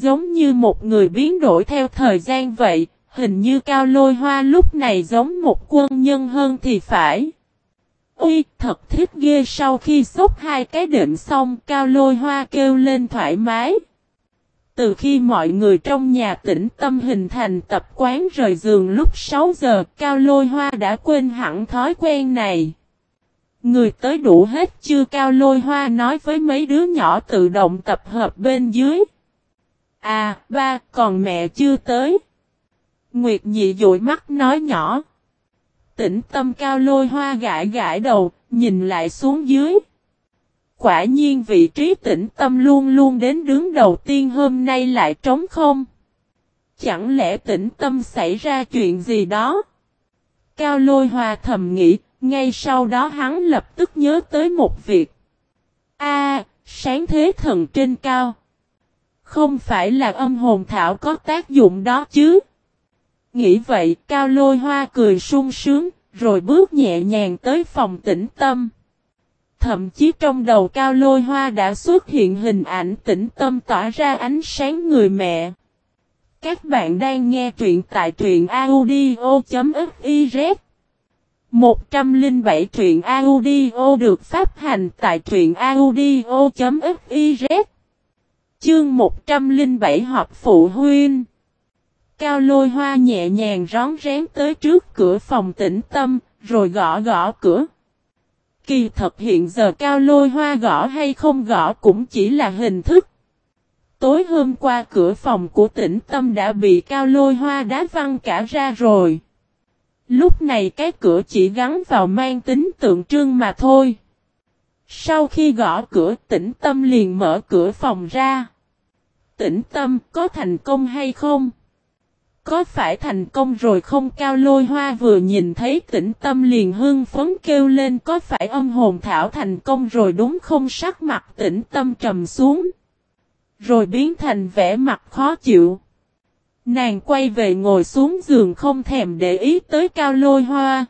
Giống như một người biến đổi theo thời gian vậy, hình như cao lôi hoa lúc này giống một quân nhân hơn thì phải. Ui, thật thích ghê sau khi xúc hai cái đệm xong cao lôi hoa kêu lên thoải mái. Từ khi mọi người trong nhà tĩnh tâm hình thành tập quán rời giường lúc 6 giờ, Cao Lôi Hoa đã quên hẳn thói quen này. Người tới đủ hết chưa Cao Lôi Hoa nói với mấy đứa nhỏ tự động tập hợp bên dưới. À, ba, còn mẹ chưa tới. Nguyệt nhị dụi mắt nói nhỏ. Tĩnh tâm Cao Lôi Hoa gãi gãi đầu, nhìn lại xuống dưới. Quả nhiên vị trí tĩnh tâm luôn luôn đến đứng đầu tiên hôm nay lại trống không. Chẳng lẽ tĩnh tâm xảy ra chuyện gì đó? Cao lôi hòa thầm nghĩ, ngay sau đó hắn lập tức nhớ tới một việc. A, sáng thế thần trên cao. Không phải là âm hồn thảo có tác dụng đó chứ? Nghĩ vậy, cao lôi hoa cười sung sướng, rồi bước nhẹ nhàng tới phòng tĩnh tâm. Thậm chí trong đầu cao lôi hoa đã xuất hiện hình ảnh tĩnh tâm tỏa ra ánh sáng người mẹ. Các bạn đang nghe truyện tại truyện audio.fiz 107 truyện audio được phát hành tại truyện audio.fiz Chương 107 họp phụ huynh Cao lôi hoa nhẹ nhàng rón rén tới trước cửa phòng tĩnh tâm, rồi gõ gõ cửa. Kỳ thật hiện giờ cao lôi hoa gõ hay không gõ cũng chỉ là hình thức. Tối hôm qua cửa phòng của tĩnh Tâm đã bị cao lôi hoa đá văng cả ra rồi. Lúc này cái cửa chỉ gắn vào mang tính tượng trưng mà thôi. Sau khi gõ cửa tĩnh Tâm liền mở cửa phòng ra tĩnh Tâm có thành công hay không? Có phải thành công rồi không cao lôi hoa vừa nhìn thấy tĩnh tâm liền hưng phấn kêu lên, có phải âm hồn thảo thành công rồi đúng không sắc mặt tĩnh tâm trầm xuống. Rồi biến thành vẻ mặt khó chịu. Nàng quay về ngồi xuống giường không thèm để ý tới cao lôi hoa.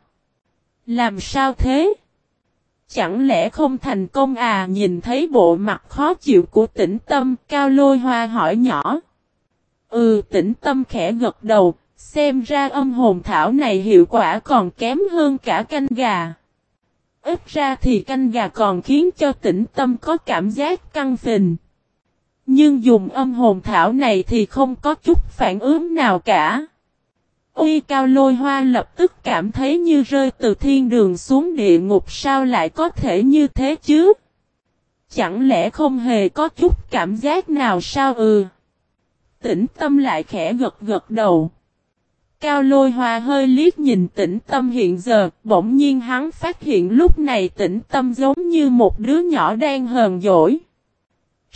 Làm sao thế? Chẳng lẽ không thành công à nhìn thấy bộ mặt khó chịu của tĩnh tâm cao lôi hoa hỏi nhỏ. Ừ tĩnh tâm khẽ gật đầu, xem ra âm hồn thảo này hiệu quả còn kém hơn cả canh gà. Ít ra thì canh gà còn khiến cho tĩnh tâm có cảm giác căng phình. Nhưng dùng âm hồn thảo này thì không có chút phản ứng nào cả. Uy cao lôi hoa lập tức cảm thấy như rơi từ thiên đường xuống địa ngục sao lại có thể như thế chứ? Chẳng lẽ không hề có chút cảm giác nào sao ừ? Tĩnh tâm lại khẽ gật gật đầu. Cao lôi hoa hơi liếc nhìn tĩnh tâm hiện giờ, bỗng nhiên hắn phát hiện lúc này tĩnh tâm giống như một đứa nhỏ đang hờn dỗi.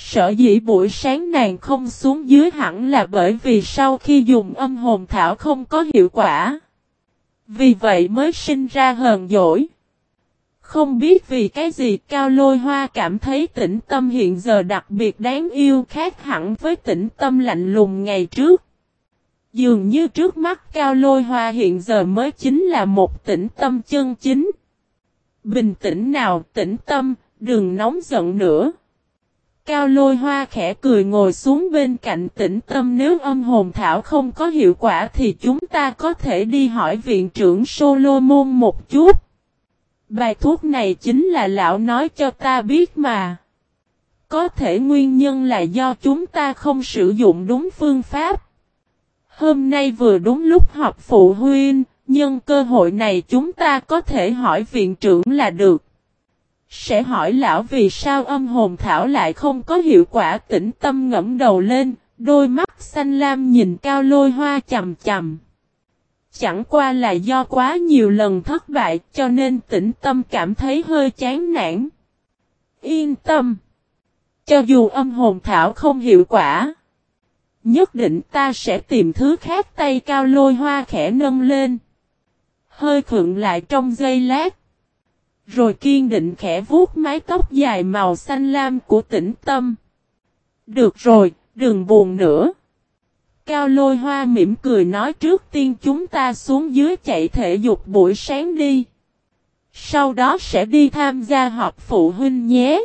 Sở dĩ buổi sáng nàng không xuống dưới hẳn là bởi vì sau khi dùng âm hồn thảo không có hiệu quả. Vì vậy mới sinh ra hờn dỗi. Không biết vì cái gì Cao Lôi Hoa cảm thấy tĩnh tâm hiện giờ đặc biệt đáng yêu khác hẳn với tĩnh tâm lạnh lùng ngày trước. Dường như trước mắt Cao Lôi Hoa hiện giờ mới chính là một tĩnh tâm chân chính. Bình tĩnh nào tĩnh tâm, đừng nóng giận nữa. Cao Lôi Hoa khẽ cười ngồi xuống bên cạnh tĩnh tâm nếu âm hồn thảo không có hiệu quả thì chúng ta có thể đi hỏi viện trưởng Solomon một chút. Bài thuốc này chính là lão nói cho ta biết mà. Có thể nguyên nhân là do chúng ta không sử dụng đúng phương pháp. Hôm nay vừa đúng lúc họp phụ huynh, nhân cơ hội này chúng ta có thể hỏi viện trưởng là được. Sẽ hỏi lão vì sao âm hồn thảo lại không có hiệu quả tĩnh tâm ngẫm đầu lên, đôi mắt xanh lam nhìn cao lôi hoa chầm chầm. Chẳng qua là do quá nhiều lần thất bại cho nên tĩnh tâm cảm thấy hơi chán nản. Yên tâm. Cho dù âm hồn thảo không hiệu quả. Nhất định ta sẽ tìm thứ khác tay cao lôi hoa khẽ nâng lên. Hơi khượng lại trong giây lát. Rồi kiên định khẽ vuốt mái tóc dài màu xanh lam của tĩnh tâm. Được rồi, đừng buồn nữa. Cao lôi hoa mỉm cười nói trước tiên chúng ta xuống dưới chạy thể dục buổi sáng đi. Sau đó sẽ đi tham gia họp phụ huynh nhé.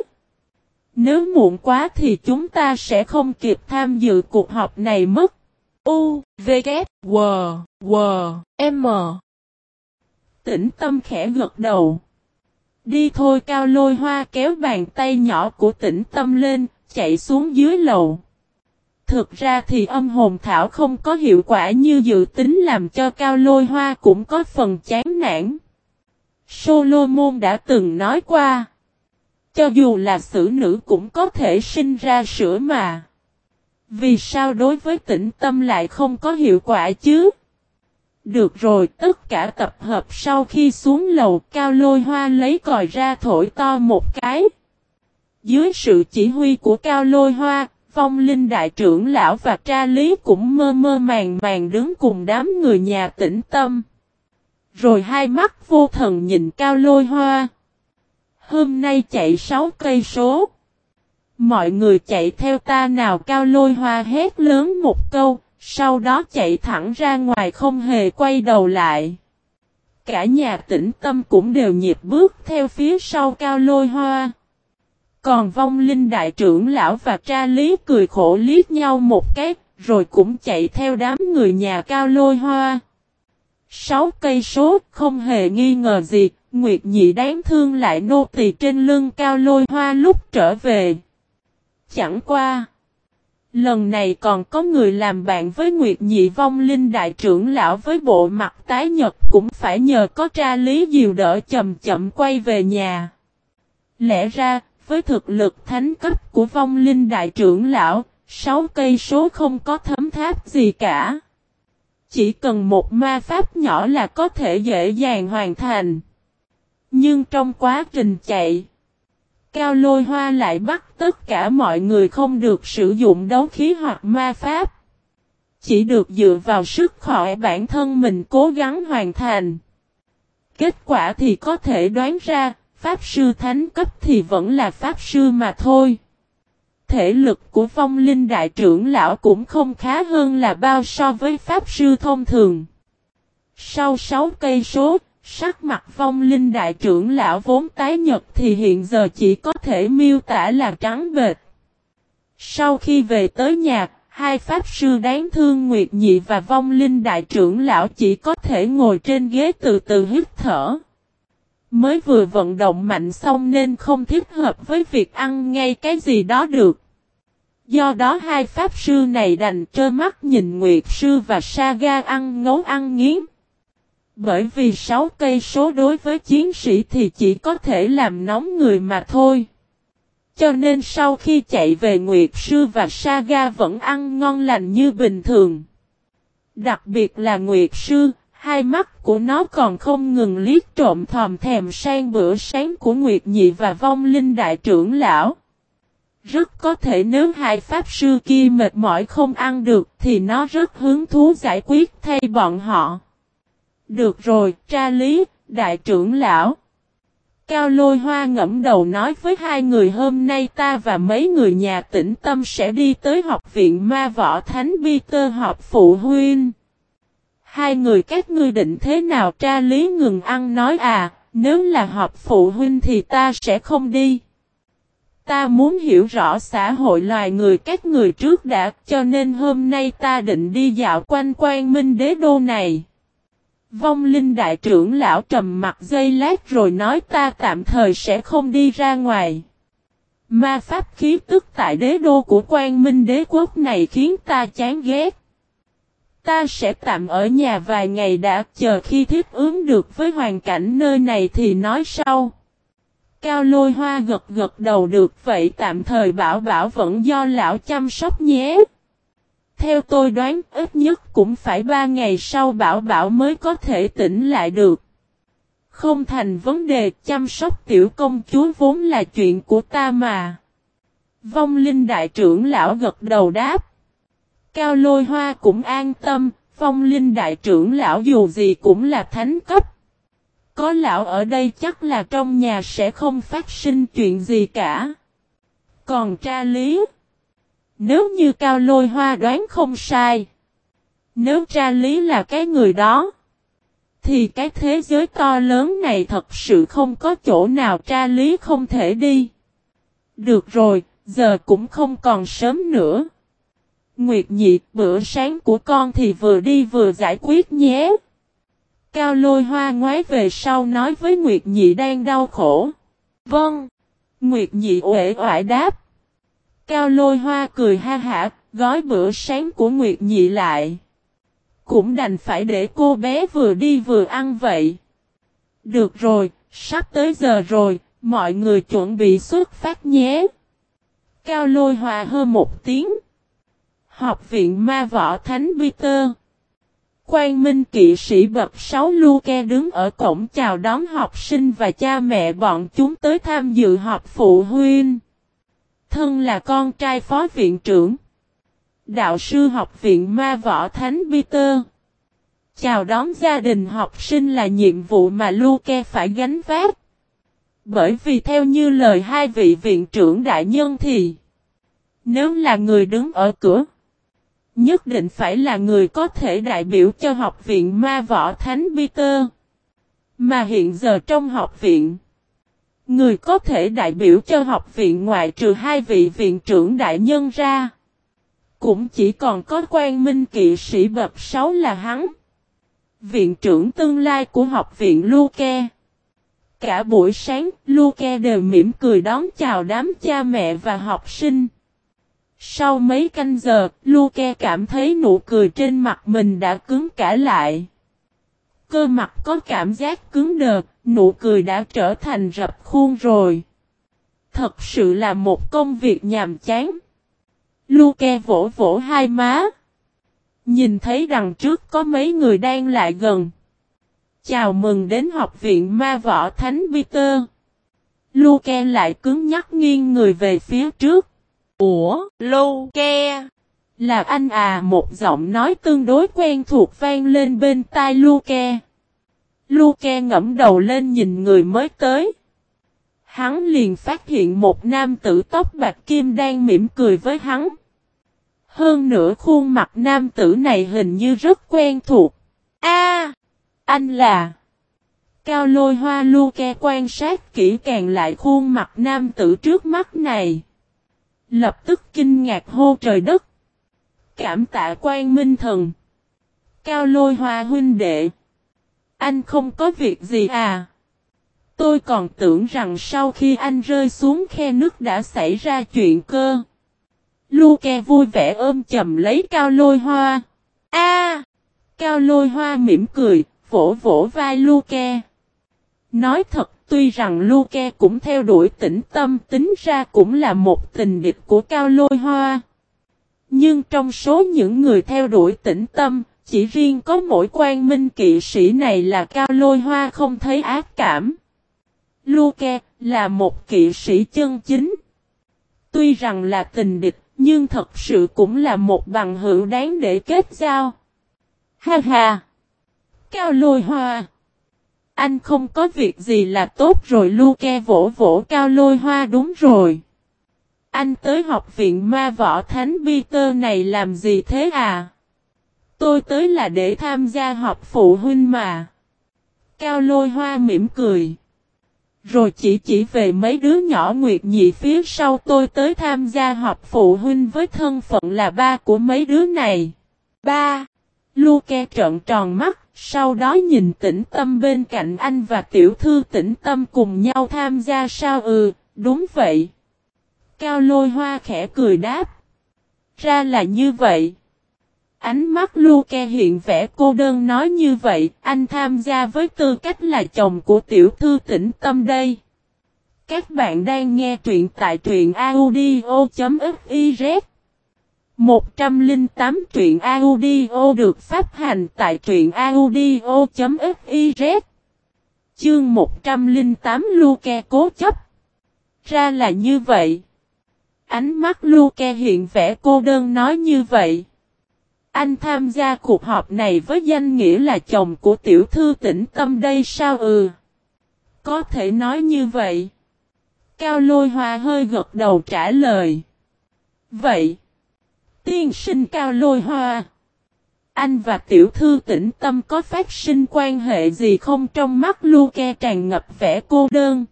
Nếu muộn quá thì chúng ta sẽ không kịp tham dự cuộc họp này mất. U, V, K, W, W, M. Tĩnh tâm khẽ gật đầu. Đi thôi cao lôi hoa kéo bàn tay nhỏ của tĩnh tâm lên, chạy xuống dưới lầu. Thực ra thì âm hồn thảo không có hiệu quả như dự tính làm cho cao lôi hoa cũng có phần chán nản. Solomon đã từng nói qua. Cho dù là xử nữ cũng có thể sinh ra sữa mà. Vì sao đối với tĩnh tâm lại không có hiệu quả chứ? Được rồi, tất cả tập hợp sau khi xuống lầu cao lôi hoa lấy còi ra thổi to một cái. Dưới sự chỉ huy của cao lôi hoa, phong linh đại trưởng lão và tra lý cũng mơ mơ màng màng đứng cùng đám người nhà tĩnh tâm. Rồi hai mắt vô thần nhìn cao lôi hoa. Hôm nay chạy 6 cây số. Mọi người chạy theo ta nào cao lôi hoa hét lớn một câu, sau đó chạy thẳng ra ngoài không hề quay đầu lại. Cả nhà tĩnh tâm cũng đều nhịp bước theo phía sau cao lôi hoa. Còn vong linh đại trưởng lão và tra lý cười khổ liếc nhau một cái, rồi cũng chạy theo đám người nhà cao lôi hoa. Sáu cây số, không hề nghi ngờ gì, Nguyệt Nhị đáng thương lại nô tỳ trên lưng cao lôi hoa lúc trở về. Chẳng qua. Lần này còn có người làm bạn với Nguyệt Nhị vong linh đại trưởng lão với bộ mặt tái nhật cũng phải nhờ có tra lý diều đỡ chậm chậm quay về nhà. Lẽ ra, với thực lực thánh cấp của vong linh đại trưởng lão, sáu cây số không có thấm tháp gì cả. Chỉ cần một ma pháp nhỏ là có thể dễ dàng hoàn thành. Nhưng trong quá trình chạy, Cao lôi hoa lại bắt tất cả mọi người không được sử dụng đấu khí hoặc ma pháp. Chỉ được dựa vào sức khỏe bản thân mình cố gắng hoàn thành. Kết quả thì có thể đoán ra, Pháp sư thánh cấp thì vẫn là Pháp sư mà thôi. Thể lực của phong linh đại trưởng lão cũng không khá hơn là bao so với Pháp sư thông thường. Sau 6 cây số, sắc mặt phong linh đại trưởng lão vốn tái nhật thì hiện giờ chỉ có thể miêu tả là trắng bệt. Sau khi về tới nhà, hai pháp sư đáng thương Nguyệt Nhị và vong linh đại trưởng lão chỉ có thể ngồi trên ghế từ từ hít thở. Mới vừa vận động mạnh xong nên không thích hợp với việc ăn ngay cái gì đó được. Do đó hai pháp sư này đành trơ mắt nhìn Nguyệt sư và Saga ăn ngấu ăn nghiến. Bởi vì sáu cây số đối với chiến sĩ thì chỉ có thể làm nóng người mà thôi. Cho nên sau khi chạy về Nguyệt Sư và Saga vẫn ăn ngon lành như bình thường. Đặc biệt là Nguyệt Sư, hai mắt của nó còn không ngừng liếc trộm thòm thèm sang bữa sáng của Nguyệt Nhị và Vong Linh Đại trưởng Lão. Rất có thể nếu hai pháp sư kia mệt mỏi không ăn được thì nó rất hứng thú giải quyết thay bọn họ. Được rồi, tra lý, đại trưởng lão. Cao lôi hoa ngẫm đầu nói với hai người hôm nay ta và mấy người nhà tĩnh tâm sẽ đi tới học viện ma võ thánh Peter họp phụ huynh. Hai người các ngươi định thế nào tra lý ngừng ăn nói à, nếu là họp phụ huynh thì ta sẽ không đi. Ta muốn hiểu rõ xã hội loài người các người trước đã, cho nên hôm nay ta định đi dạo quanh quan minh đế đô này. Vong linh đại trưởng lão trầm mặt dây lát rồi nói ta tạm thời sẽ không đi ra ngoài. Ma pháp khí tức tại đế đô của quan minh đế quốc này khiến ta chán ghét. Ta sẽ tạm ở nhà vài ngày đã, chờ khi thiết ứng được với hoàn cảnh nơi này thì nói sau. Cao lôi hoa gật gật đầu được, vậy tạm thời bảo bảo vẫn do lão chăm sóc nhé. Theo tôi đoán ít nhất cũng phải ba ngày sau bảo bảo mới có thể tỉnh lại được. Không thành vấn đề chăm sóc tiểu công chúa vốn là chuyện của ta mà. Vong linh đại trưởng lão gật đầu đáp. Cao lôi hoa cũng an tâm, vong linh đại trưởng lão dù gì cũng là thánh cấp. Có lão ở đây chắc là trong nhà sẽ không phát sinh chuyện gì cả. Còn tra lý. Nếu như cao lôi hoa đoán không sai. Nếu tra lý là cái người đó. Thì cái thế giới to lớn này thật sự không có chỗ nào tra lý không thể đi. Được rồi, giờ cũng không còn sớm nữa. Nguyệt nhị, bữa sáng của con thì vừa đi vừa giải quyết nhé. Cao lôi hoa ngoái về sau nói với Nguyệt nhị đang đau khổ. Vâng. Nguyệt nhị uể oải đáp. Cao lôi hoa cười ha hả, gói bữa sáng của Nguyệt nhị lại. Cũng đành phải để cô bé vừa đi vừa ăn vậy. Được rồi, sắp tới giờ rồi, mọi người chuẩn bị xuất phát nhé. Cao lôi hòa hơn một tiếng. Học viện ma võ Thánh Peter. Quan Minh kỵ sĩ bậc 6 Luke đứng ở cổng chào đón học sinh và cha mẹ bọn chúng tới tham dự họp phụ huynh. Thân là con trai phó viện trưởng. Đạo sư học viện ma võ Thánh Peter. Chào đón gia đình học sinh là nhiệm vụ mà Luke phải gánh vác. Bởi vì theo như lời hai vị viện trưởng đại nhân thì, Nếu là người đứng ở cửa, Nhất định phải là người có thể đại biểu cho học viện ma võ Thánh Peter Mà hiện giờ trong học viện Người có thể đại biểu cho học viện ngoại trừ hai vị viện trưởng đại nhân ra Cũng chỉ còn có quan minh kỵ sĩ bậc 6 là hắn Viện trưởng tương lai của học viện Luke Cả buổi sáng, Luke đều mỉm cười đón chào đám cha mẹ và học sinh. Sau mấy canh giờ, Luke cảm thấy nụ cười trên mặt mình đã cứng cả lại. Cơ mặt có cảm giác cứng đờ, nụ cười đã trở thành rập khuôn rồi. Thật sự là một công việc nhàm chán. Luke vỗ vỗ hai má. Nhìn thấy đằng trước có mấy người đang lại gần. Chào mừng đến học viện ma võ Thánh Peter. Luke lại cứng nhắc nghiêng người về phía trước. Ủa, Luke? Là anh à một giọng nói tương đối quen thuộc vang lên bên tai Luke. Luke ngẫm đầu lên nhìn người mới tới. Hắn liền phát hiện một nam tử tóc bạc kim đang mỉm cười với hắn. Hơn nữa khuôn mặt nam tử này hình như rất quen thuộc. A, anh là... Cao lôi hoa lu ke quan sát kỹ càng lại khuôn mặt nam tử trước mắt này. Lập tức kinh ngạc hô trời đất. Cảm tạ quan minh thần. Cao lôi hoa huynh đệ. Anh không có việc gì à? Tôi còn tưởng rằng sau khi anh rơi xuống khe nước đã xảy ra chuyện cơ. Luke vui vẻ ôm chầm lấy cao lôi hoa. A! cao lôi hoa mỉm cười, vỗ vỗ vai Luke. Nói thật, tuy rằng Luke cũng theo đuổi tĩnh tâm tính ra cũng là một tình địch của Cao Lôi Hoa. Nhưng trong số những người theo đuổi tĩnh tâm, chỉ riêng có mỗi quan minh kỵ sĩ này là Cao Lôi Hoa không thấy ác cảm. Luke là một kỵ sĩ chân chính. Tuy rằng là tình địch, nhưng thật sự cũng là một bằng hữu đáng để kết giao. Ha ha! Cao lôi hoa. Anh không có việc gì là tốt rồi Luke vỗ vỗ cao lôi hoa đúng rồi. Anh tới học viện ma võ thánh Peter này làm gì thế à? Tôi tới là để tham gia họp phụ huynh mà. Cao lôi hoa mỉm cười. Rồi chỉ chỉ về mấy đứa nhỏ nguyệt nhị phía sau tôi tới tham gia họp phụ huynh với thân phận là ba của mấy đứa này. Ba. Luke trợn tròn mắt, sau đó nhìn tĩnh tâm bên cạnh anh và tiểu thư tĩnh tâm cùng nhau tham gia sao ừ, đúng vậy. Cao lôi hoa khẽ cười đáp. Ra là như vậy. Ánh mắt Luke hiện vẻ cô đơn nói như vậy, anh tham gia với tư cách là chồng của tiểu thư tĩnh tâm đây. Các bạn đang nghe truyện tại truyện audio.fiz 108 truyện audio được phát hành tại truyện audio.fiz Chương 108 Luke cố chấp. Ra là như vậy. Ánh mắt Luke hiện vẻ cô đơn nói như vậy. Anh tham gia cuộc họp này với danh nghĩa là chồng của tiểu thư tĩnh tâm đây sao ừ Có thể nói như vậy Cao lôi hoa hơi gật đầu trả lời Vậy, Tiên sinh cao lôi hoa. Anh và tiểu thư tĩnh tâm có phát sinh quan hệ gì không trong mắt Luke tràn ngập vẻ cô đơn.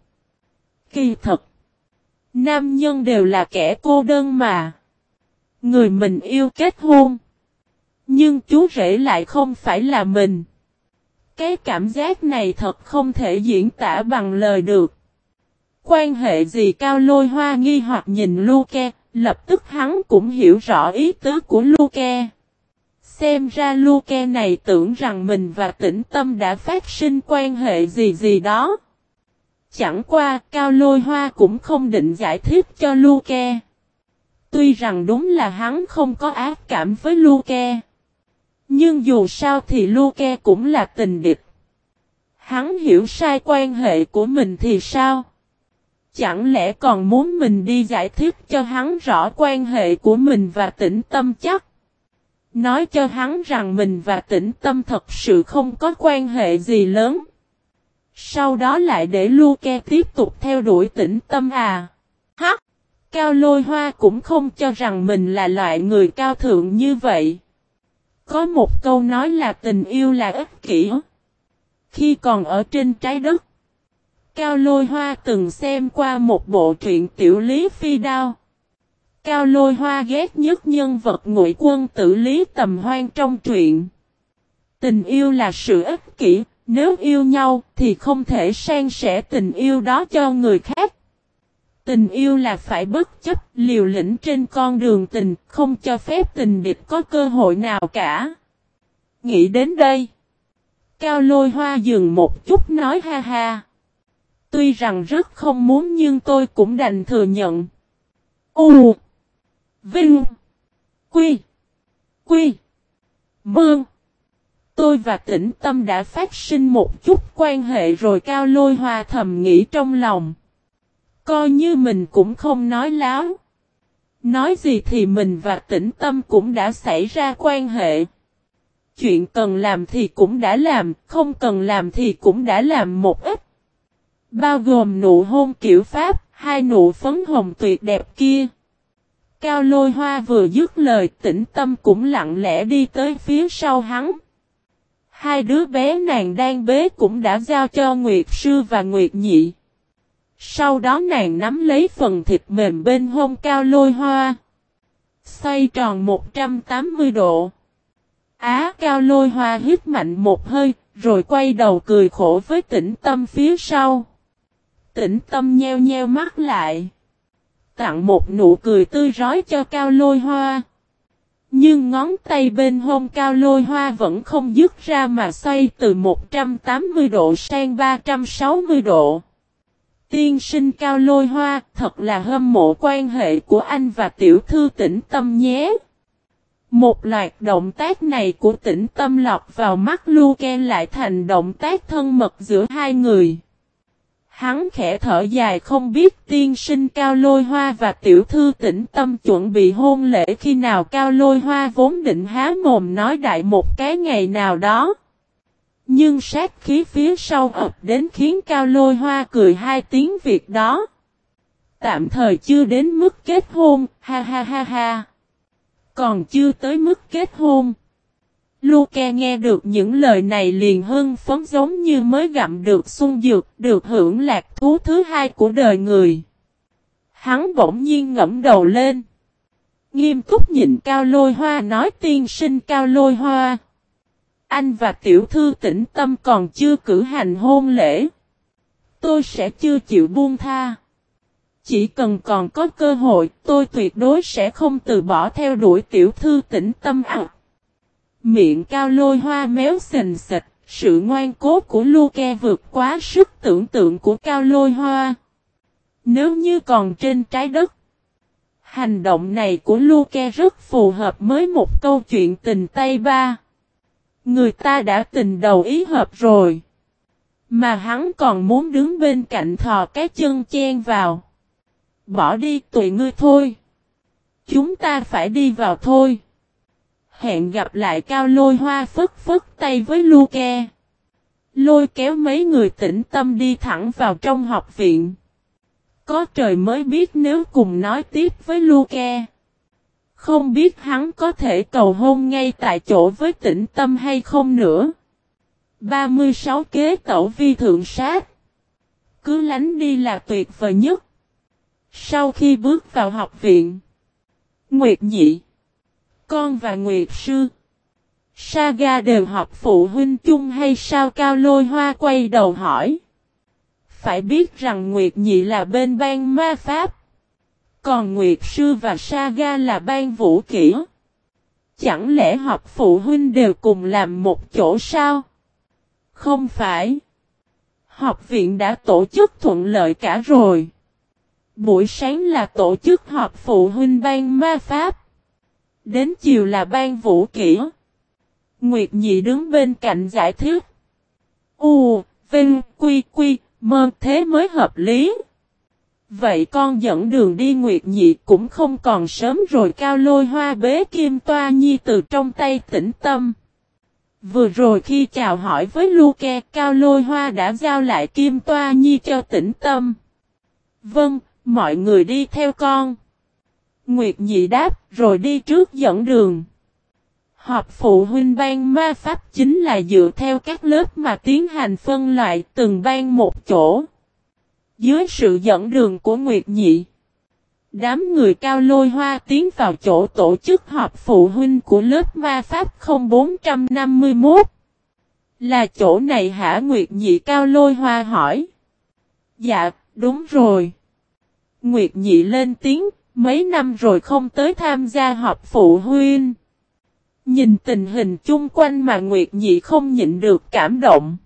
Kỳ thật. Nam nhân đều là kẻ cô đơn mà. Người mình yêu kết hôn. Nhưng chú rể lại không phải là mình. Cái cảm giác này thật không thể diễn tả bằng lời được. Quan hệ gì cao lôi hoa nghi hoặc nhìn Luke, lập tức hắn cũng hiểu rõ ý tứ của Luke. Xem ra Luke này tưởng rằng mình và tĩnh tâm đã phát sinh quan hệ gì gì đó. Chẳng qua, Cao Lôi Hoa cũng không định giải thích cho Luke. Tuy rằng đúng là hắn không có ác cảm với Luke. Nhưng dù sao thì Luke cũng là tình địch. Hắn hiểu sai quan hệ của mình thì sao? Chẳng lẽ còn muốn mình đi giải thích cho hắn rõ quan hệ của mình và tĩnh tâm chắc? Nói cho hắn rằng mình và tĩnh tâm thật sự không có quan hệ gì lớn. Sau đó lại để Luke tiếp tục theo đuổi tĩnh tâm à. Hắc! Cao lôi hoa cũng không cho rằng mình là loại người cao thượng như vậy. Có một câu nói là tình yêu là ích kỷ. Khi còn ở trên trái đất, Cao lôi hoa từng xem qua một bộ truyện tiểu lý phi đao. Cao lôi hoa ghét nhất nhân vật ngụy quân tử lý tầm hoan trong truyện. Tình yêu là sự ích kỷ, nếu yêu nhau thì không thể san sẻ tình yêu đó cho người khác. Tình yêu là phải bất chấp liều lĩnh trên con đường tình, không cho phép tình địch có cơ hội nào cả. Nghĩ đến đây. Cao lôi hoa dừng một chút nói ha ha. Tuy rằng rất không muốn nhưng tôi cũng đành thừa nhận. U Vinh Quy Quy Mương Tôi và tĩnh tâm đã phát sinh một chút quan hệ rồi cao lôi hoa thầm nghĩ trong lòng. Coi như mình cũng không nói láo. Nói gì thì mình và tĩnh tâm cũng đã xảy ra quan hệ. Chuyện cần làm thì cũng đã làm, không cần làm thì cũng đã làm một ít. Bao gồm nụ hôn kiểu Pháp, hai nụ phấn hồng tuyệt đẹp kia. Cao lôi hoa vừa dứt lời tĩnh tâm cũng lặng lẽ đi tới phía sau hắn. Hai đứa bé nàng đang bế cũng đã giao cho Nguyệt Sư và Nguyệt Nhị. Sau đó nàng nắm lấy phần thịt mềm bên hông cao lôi hoa. Xoay tròn 180 độ. Á cao lôi hoa hít mạnh một hơi, rồi quay đầu cười khổ với tĩnh tâm phía sau. Tĩnh tâm nheo nheo mắt lại. Tặng một nụ cười tươi rói cho cao lôi hoa. Nhưng ngón tay bên hông cao lôi hoa vẫn không dứt ra mà xoay từ 180 độ sang 360 độ. Tiên sinh cao lôi hoa, thật là hâm mộ quan hệ của anh và tiểu thư tĩnh tâm nhé. Một loạt động tác này của tĩnh tâm lọt vào mắt Luke lại thành động tác thân mật giữa hai người. Hắn khẽ thở dài không biết tiên sinh cao lôi hoa và tiểu thư tĩnh tâm chuẩn bị hôn lễ khi nào cao lôi hoa vốn định há mồm nói đại một cái ngày nào đó. Nhưng sát khí phía sau ập đến khiến cao lôi hoa cười hai tiếng việc đó. Tạm thời chưa đến mức kết hôn, ha ha ha ha. Còn chưa tới mức kết hôn. Luke nghe được những lời này liền hưng phấn giống như mới gặm được xuân dược, được hưởng lạc thú thứ hai của đời người. Hắn bỗng nhiên ngẫm đầu lên. Nghiêm túc nhìn Cao Lôi Hoa nói tiên sinh Cao Lôi Hoa. Anh và tiểu thư tĩnh tâm còn chưa cử hành hôn lễ. Tôi sẽ chưa chịu buông tha. Chỉ cần còn có cơ hội, tôi tuyệt đối sẽ không từ bỏ theo đuổi tiểu thư tĩnh tâm ạ. Miệng cao lôi hoa méo sình sịch, sự ngoan cố của Luke vượt quá sức tưởng tượng của cao lôi hoa. Nếu như còn trên trái đất, hành động này của Luke rất phù hợp với một câu chuyện tình Tây Ba. Người ta đã tình đầu ý hợp rồi. Mà hắn còn muốn đứng bên cạnh thò cái chân chen vào. Bỏ đi tụi ngươi thôi. Chúng ta phải đi vào thôi. Hẹn gặp lại cao lôi hoa phức phức tay với Luke. Lôi kéo mấy người tĩnh tâm đi thẳng vào trong học viện. Có trời mới biết nếu cùng nói tiếp với Luke. Không biết hắn có thể cầu hôn ngay tại chỗ với tĩnh tâm hay không nữa. 36 kế tẩu vi thượng sát. Cứ lánh đi là tuyệt vời nhất. Sau khi bước vào học viện, Nguyệt Nhị, con và Nguyệt Sư, Saga đều học phụ huynh chung hay sao Cao Lôi Hoa quay đầu hỏi. Phải biết rằng Nguyệt Nhị là bên ban ma pháp. Còn Nguyệt Sư và Saga là ban vũ kỹ. Chẳng lẽ học phụ huynh đều cùng làm một chỗ sao? Không phải. Học viện đã tổ chức thuận lợi cả rồi. Buổi sáng là tổ chức họp phụ huynh ban ma pháp. Đến chiều là ban vũ kỹ. Nguyệt Nhị đứng bên cạnh giải thích. U, Vinh, Quy, Quy, Mơ thế mới hợp lý. Vậy con dẫn đường đi Nguyệt Nhị cũng không còn sớm rồi cao lôi hoa bế kim toa nhi từ trong tay tĩnh tâm. Vừa rồi khi chào hỏi với Luke, cao lôi hoa đã giao lại kim toa nhi cho tĩnh tâm. Vâng, mọi người đi theo con. Nguyệt Nhị đáp rồi đi trước dẫn đường. Họp phụ huynh ban ma pháp chính là dựa theo các lớp mà tiến hành phân loại từng ban một chỗ. Dưới sự dẫn đường của Nguyệt Nhị, đám người cao lôi hoa tiến vào chỗ tổ chức họp phụ huynh của lớp ma pháp 0451. Là chỗ này hả Nguyệt Nhị cao lôi hoa hỏi. Dạ, đúng rồi. Nguyệt Nhị lên tiếng, mấy năm rồi không tới tham gia họp phụ huynh. Nhìn tình hình chung quanh mà Nguyệt Nhị không nhịn được cảm động.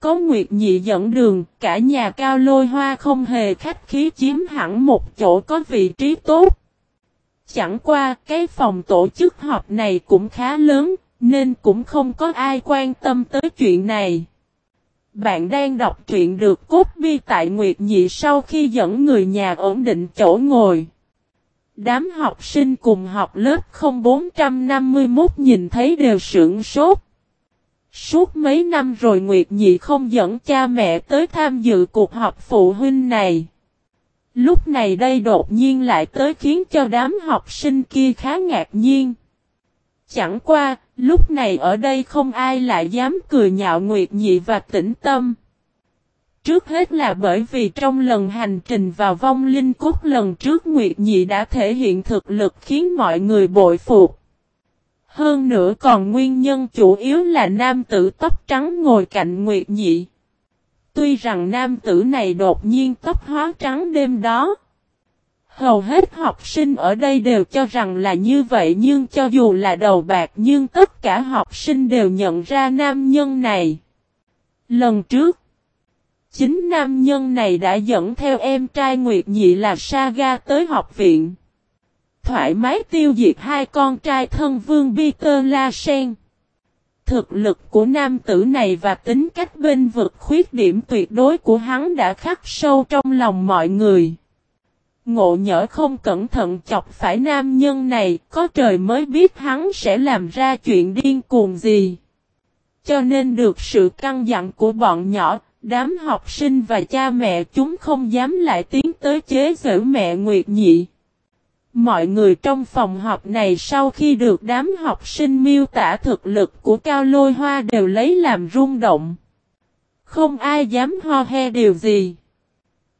Có Nguyệt Nhị dẫn đường, cả nhà cao lôi hoa không hề khách khí chiếm hẳn một chỗ có vị trí tốt. Chẳng qua, cái phòng tổ chức họp này cũng khá lớn, nên cũng không có ai quan tâm tới chuyện này. Bạn đang đọc truyện được cốt bi tại Nguyệt Nhị sau khi dẫn người nhà ổn định chỗ ngồi. Đám học sinh cùng học lớp 0451 nhìn thấy đều sưởng sốt. Suốt mấy năm rồi Nguyệt Nhị không dẫn cha mẹ tới tham dự cuộc họp phụ huynh này. Lúc này đây đột nhiên lại tới khiến cho đám học sinh kia khá ngạc nhiên. Chẳng qua, lúc này ở đây không ai lại dám cười nhạo Nguyệt Nhị và tĩnh tâm. Trước hết là bởi vì trong lần hành trình vào vong linh cốt lần trước Nguyệt Nhị đã thể hiện thực lực khiến mọi người bội phục. Hơn nữa còn nguyên nhân chủ yếu là nam tử tóc trắng ngồi cạnh Nguyệt Nhị. Tuy rằng nam tử này đột nhiên tóc hóa trắng đêm đó. Hầu hết học sinh ở đây đều cho rằng là như vậy nhưng cho dù là đầu bạc nhưng tất cả học sinh đều nhận ra nam nhân này. Lần trước, Chính nam nhân này đã dẫn theo em trai Nguyệt Nhị là Saga tới học viện. Thoải mái tiêu diệt hai con trai thân vương Peter La Sen. Thực lực của nam tử này và tính cách bên vực khuyết điểm tuyệt đối của hắn đã khắc sâu trong lòng mọi người. Ngộ nhỡ không cẩn thận chọc phải nam nhân này, có trời mới biết hắn sẽ làm ra chuyện điên cuồng gì. Cho nên được sự căng dặn của bọn nhỏ, Đám học sinh và cha mẹ chúng không dám lại tiến tới chế giễu mẹ Nguyệt Nhị. Mọi người trong phòng họp này sau khi được đám học sinh miêu tả thực lực của Cao Lôi Hoa đều lấy làm rung động. Không ai dám ho he điều gì.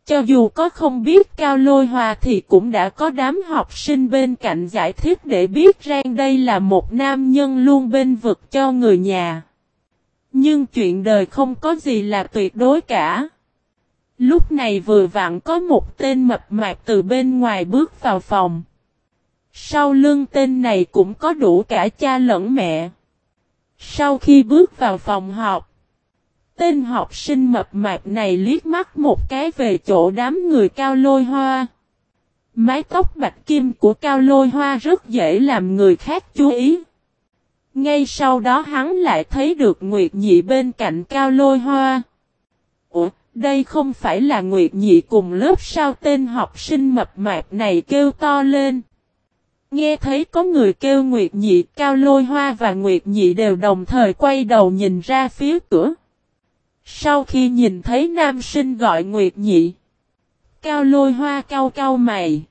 Cho dù có không biết Cao Lôi Hoa thì cũng đã có đám học sinh bên cạnh giải thích để biết rằng đây là một nam nhân luôn bên vực cho người nhà. Nhưng chuyện đời không có gì là tuyệt đối cả. Lúc này vừa vặn có một tên mập mạp từ bên ngoài bước vào phòng. Sau lưng tên này cũng có đủ cả cha lẫn mẹ. Sau khi bước vào phòng học, tên học sinh mập mạp này liếc mắt một cái về chỗ đám người cao lôi hoa. Mái tóc bạch kim của cao lôi hoa rất dễ làm người khác chú ý. Ngay sau đó hắn lại thấy được Nguyệt Nhị bên cạnh Cao Lôi Hoa. Ủa, đây không phải là Nguyệt Nhị cùng lớp sao tên học sinh mập mạp này kêu to lên. Nghe thấy có người kêu Nguyệt Nhị, Cao Lôi Hoa và Nguyệt Nhị đều đồng thời quay đầu nhìn ra phía cửa. Sau khi nhìn thấy nam sinh gọi Nguyệt Nhị, Cao Lôi Hoa cau cau mày.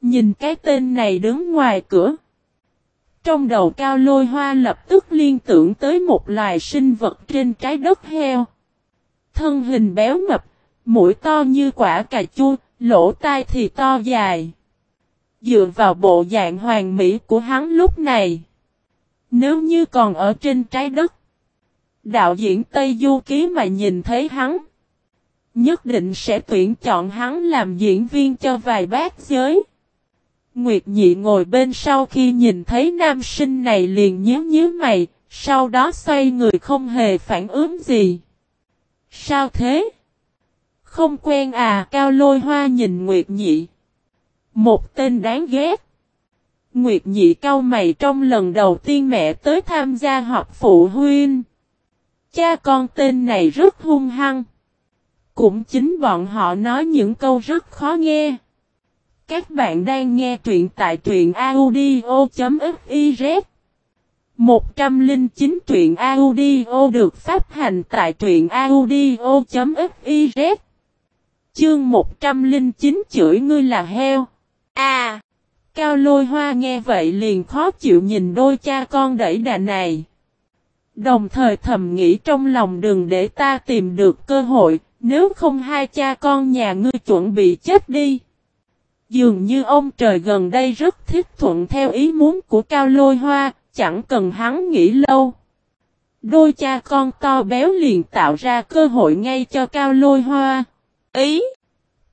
Nhìn cái tên này đứng ngoài cửa. Trong đầu cao lôi hoa lập tức liên tưởng tới một loài sinh vật trên trái đất heo. Thân hình béo mập, mũi to như quả cà chua, Lỗ tai thì to dài. Dựa vào bộ dạng hoàng mỹ của hắn lúc này. Nếu như còn ở trên trái đất. Đạo diễn Tây Du Ký mà nhìn thấy hắn. Nhất định sẽ tuyển chọn hắn làm diễn viên cho vài bác giới. Nguyệt Nhị ngồi bên sau khi nhìn thấy nam sinh này liền nhíu nhíu mày, sau đó xoay người không hề phản ứng gì. Sao thế? Không quen à, Cao Lôi Hoa nhìn Nguyệt Nhị. Một tên đáng ghét. Nguyệt Nhị cau mày trong lần đầu tiên mẹ tới tham gia họp phụ huynh. Cha con tên này rất hung hăng. Cũng chính bọn họ nói những câu rất khó nghe. Các bạn đang nghe truyện tại truyện audio.fiz 109 truyện audio được phát hành tại truyện audio.fiz Chương 109 chửi ngươi là heo. À! Cao lôi hoa nghe vậy liền khó chịu nhìn đôi cha con đẩy đà này. Đồng thời thầm nghĩ trong lòng đừng để ta tìm được cơ hội, nếu không hai cha con nhà ngươi chuẩn bị chết đi. Dường như ông trời gần đây rất thiết thuận theo ý muốn của Cao Lôi Hoa, chẳng cần hắn nghĩ lâu. Đôi cha con to béo liền tạo ra cơ hội ngay cho Cao Lôi Hoa. Ý!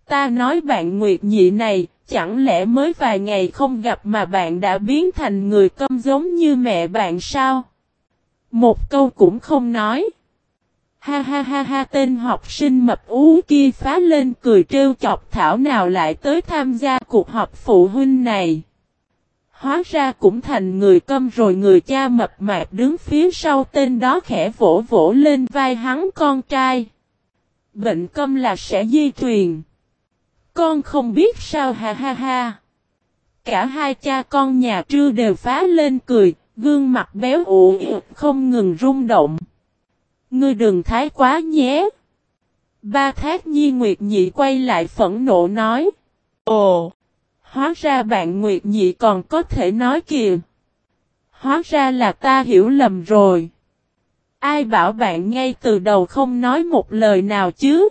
Ta nói bạn Nguyệt Nhị này, chẳng lẽ mới vài ngày không gặp mà bạn đã biến thành người câm giống như mẹ bạn sao? Một câu cũng không nói. Ha ha ha ha tên học sinh mập ú kia phá lên cười trêu chọc Thảo nào lại tới tham gia cuộc họp phụ huynh này. Hóa ra cũng thành người câm rồi người cha mập mạp đứng phía sau tên đó khẽ vỗ vỗ lên vai hắn con trai. Bệnh câm là sẽ di truyền. Con không biết sao ha ha ha. Cả hai cha con nhà trưa đều phá lên cười, gương mặt béo ụ không ngừng rung động. Ngươi đừng thái quá nhé. Ba thác nhi Nguyệt Nhị quay lại phẫn nộ nói. Ồ! Hóa ra bạn Nguyệt Nhị còn có thể nói kìa. Hóa ra là ta hiểu lầm rồi. Ai bảo bạn ngay từ đầu không nói một lời nào chứ?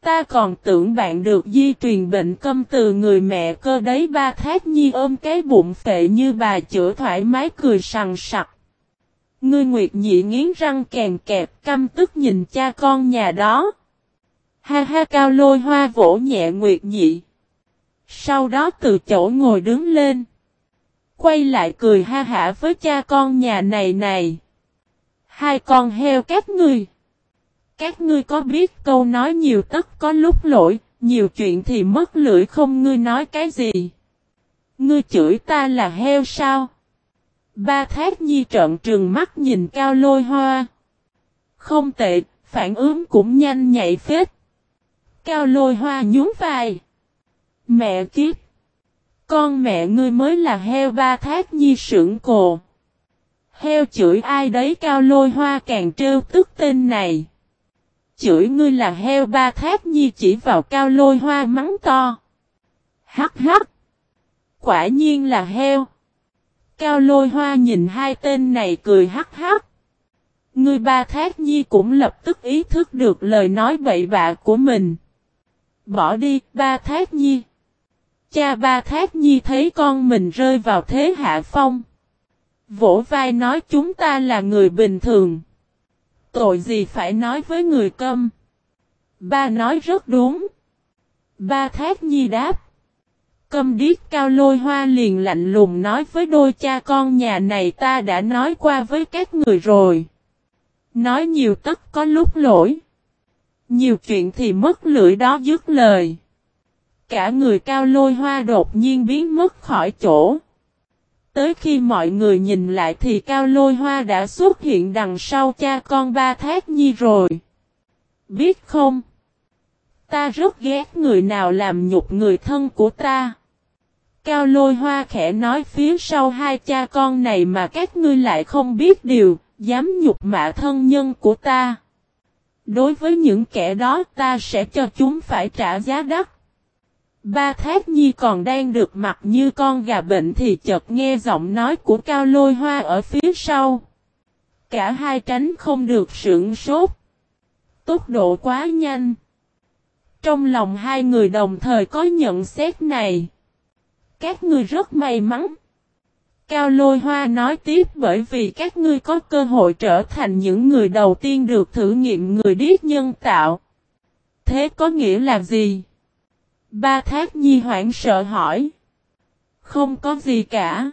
Ta còn tưởng bạn được di truyền bệnh câm từ người mẹ cơ đấy, ba thác nhi ôm cái bụng phệ như bà chữa thoải mái cười sằng sặc. Ngươi Nguyệt Nhị nghiến răng kèn kẹp, căm tức nhìn cha con nhà đó. Ha ha, cao lôi hoa vỗ nhẹ Nguyệt Nhị. Sau đó từ chỗ ngồi đứng lên. Quay lại cười ha hả với cha con nhà này này. Hai con heo các ngươi. Các ngươi có biết câu nói nhiều tất có lúc lỗi, nhiều chuyện thì mất lưỡi không ngươi nói cái gì. Ngươi chửi ta là heo sao? Ba thác nhi trợn trừng mắt nhìn cao lôi hoa. Không tệ, phản ứng cũng nhanh nhạy phết. Cao lôi hoa nhún vai. Mẹ kiếp. Con mẹ ngươi mới là heo ba thác nhi sưởng cồ. Heo chửi ai đấy cao lôi hoa càng trêu tức tên này. Chửi ngươi là heo ba thác nhi chỉ vào cao lôi hoa mắng to. Hắc hắc. Quả nhiên là heo. Cao lôi hoa nhìn hai tên này cười hắc hắc. Người ba thác nhi cũng lập tức ý thức được lời nói bậy bạ của mình. Bỏ đi, ba thác nhi. Cha ba thác nhi thấy con mình rơi vào thế hạ phong. Vỗ vai nói chúng ta là người bình thường. Tội gì phải nói với người câm. Ba nói rất đúng. Ba thác nhi đáp. Câm điếc cao lôi hoa liền lạnh lùng nói với đôi cha con nhà này ta đã nói qua với các người rồi. Nói nhiều tất có lúc lỗi. Nhiều chuyện thì mất lưỡi đó dứt lời. Cả người cao lôi hoa đột nhiên biến mất khỏi chỗ. Tới khi mọi người nhìn lại thì cao lôi hoa đã xuất hiện đằng sau cha con ba thác nhi rồi. Biết không? Ta rất ghét người nào làm nhục người thân của ta. Cao lôi hoa khẽ nói phía sau hai cha con này mà các ngươi lại không biết điều, dám nhục mạ thân nhân của ta. Đối với những kẻ đó ta sẽ cho chúng phải trả giá đắt. Ba thác nhi còn đang được mặt như con gà bệnh thì chợt nghe giọng nói của cao lôi hoa ở phía sau. Cả hai tránh không được sưởng sốt. Tốc độ quá nhanh. Trong lòng hai người đồng thời có nhận xét này. Các ngươi rất may mắn. Cao lôi hoa nói tiếp bởi vì các ngươi có cơ hội trở thành những người đầu tiên được thử nghiệm người điếc nhân tạo. Thế có nghĩa là gì? Ba thác nhi hoảng sợ hỏi. Không có gì cả.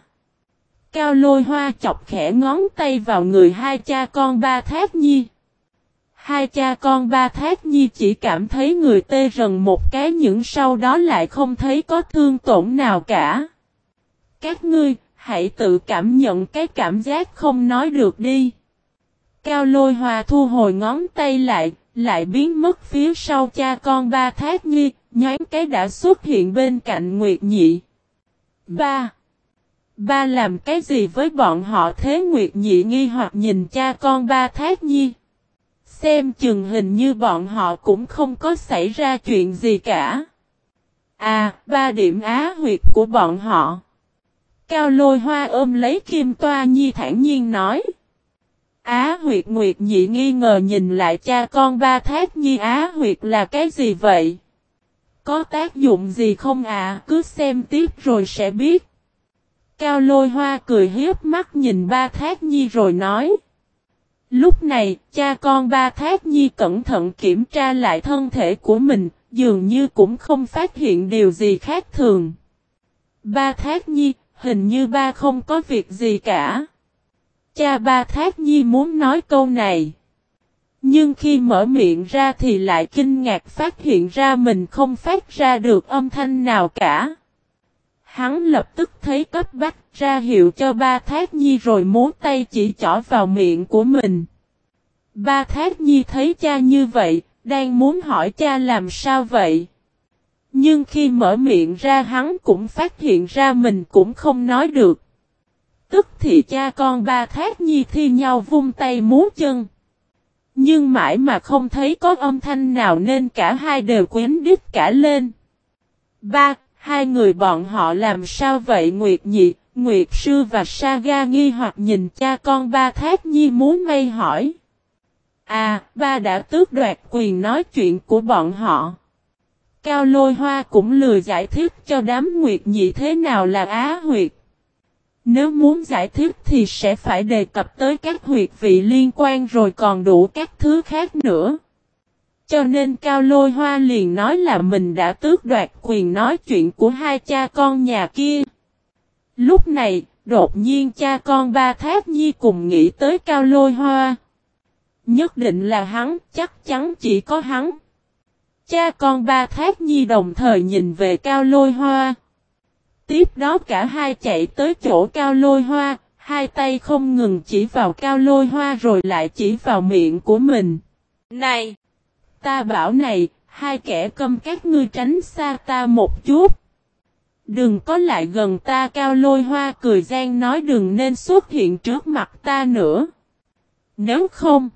Cao lôi hoa chọc khẽ ngón tay vào người hai cha con ba thác nhi. Hai cha con ba thác nhi chỉ cảm thấy người tê rần một cái những sau đó lại không thấy có thương tổn nào cả. Các ngươi, hãy tự cảm nhận cái cảm giác không nói được đi. Cao lôi hòa thu hồi ngón tay lại, lại biến mất phía sau cha con ba thác nhi, nhoáng cái đã xuất hiện bên cạnh Nguyệt Nhị. Ba. Ba làm cái gì với bọn họ thế Nguyệt Nhị nghi hoặc nhìn cha con ba thác nhi. Xem chừng hình như bọn họ cũng không có xảy ra chuyện gì cả. À, ba điểm á huyệt của bọn họ. Cao lôi hoa ôm lấy kim toa nhi thản nhiên nói. Á huyệt nguyệt nhị nghi ngờ nhìn lại cha con ba thác nhi á huyệt là cái gì vậy? Có tác dụng gì không à? Cứ xem tiếp rồi sẽ biết. Cao lôi hoa cười hiếp mắt nhìn ba thác nhi rồi nói. Lúc này, cha con ba thác nhi cẩn thận kiểm tra lại thân thể của mình, dường như cũng không phát hiện điều gì khác thường. Ba thác nhi, hình như ba không có việc gì cả. Cha ba thác nhi muốn nói câu này. Nhưng khi mở miệng ra thì lại kinh ngạc phát hiện ra mình không phát ra được âm thanh nào cả. Hắn lập tức thấy cấp bách ra hiệu cho ba thác nhi rồi muốn tay chỉ chỏ vào miệng của mình. Ba thác nhi thấy cha như vậy, đang muốn hỏi cha làm sao vậy. Nhưng khi mở miệng ra hắn cũng phát hiện ra mình cũng không nói được. Tức thì cha con ba thác nhi thi nhau vung tay múa chân. Nhưng mãi mà không thấy có âm thanh nào nên cả hai đều quyến đít cả lên. Ba, hai người bọn họ làm sao vậy Nguyệt Nhị, Nguyệt Sư và Saga nghi hoặc nhìn cha con ba thác nhi muốn may hỏi. À, ba đã tước đoạt quyền nói chuyện của bọn họ. Cao lôi hoa cũng lừa giải thích cho đám Nguyệt Nhị thế nào là Á huyệt. Nếu muốn giải thích thì sẽ phải đề cập tới các huyệt vị liên quan rồi còn đủ các thứ khác nữa. Cho nên Cao Lôi Hoa liền nói là mình đã tước đoạt quyền nói chuyện của hai cha con nhà kia. Lúc này, đột nhiên cha con ba tháp nhi cùng nghĩ tới Cao Lôi Hoa. Nhất định là hắn, chắc chắn chỉ có hắn. Cha con ba tháp nhi đồng thời nhìn về Cao Lôi Hoa. Tiếp đó cả hai chạy tới chỗ cao lôi hoa, hai tay không ngừng chỉ vào cao lôi hoa rồi lại chỉ vào miệng của mình. Này! Ta bảo này, hai kẻ câm các ngươi tránh xa ta một chút. Đừng có lại gần ta cao lôi hoa cười gian nói đừng nên xuất hiện trước mặt ta nữa. Nếu không,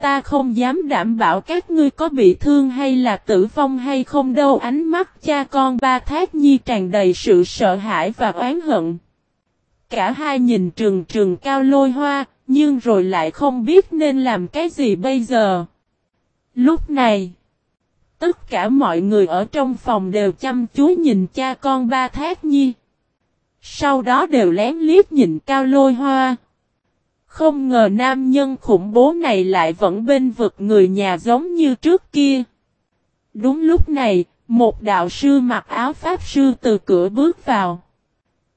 Ta không dám đảm bảo các ngươi có bị thương hay là tử vong hay không đâu ánh mắt cha con ba thác nhi tràn đầy sự sợ hãi và oán hận. Cả hai nhìn trường trường cao lôi hoa, nhưng rồi lại không biết nên làm cái gì bây giờ. Lúc này, tất cả mọi người ở trong phòng đều chăm chú nhìn cha con ba thác nhi. Sau đó đều lén liếc nhìn cao lôi hoa. Không ngờ nam nhân khủng bố này lại vẫn bên vực người nhà giống như trước kia. Đúng lúc này, một đạo sư mặc áo pháp sư từ cửa bước vào.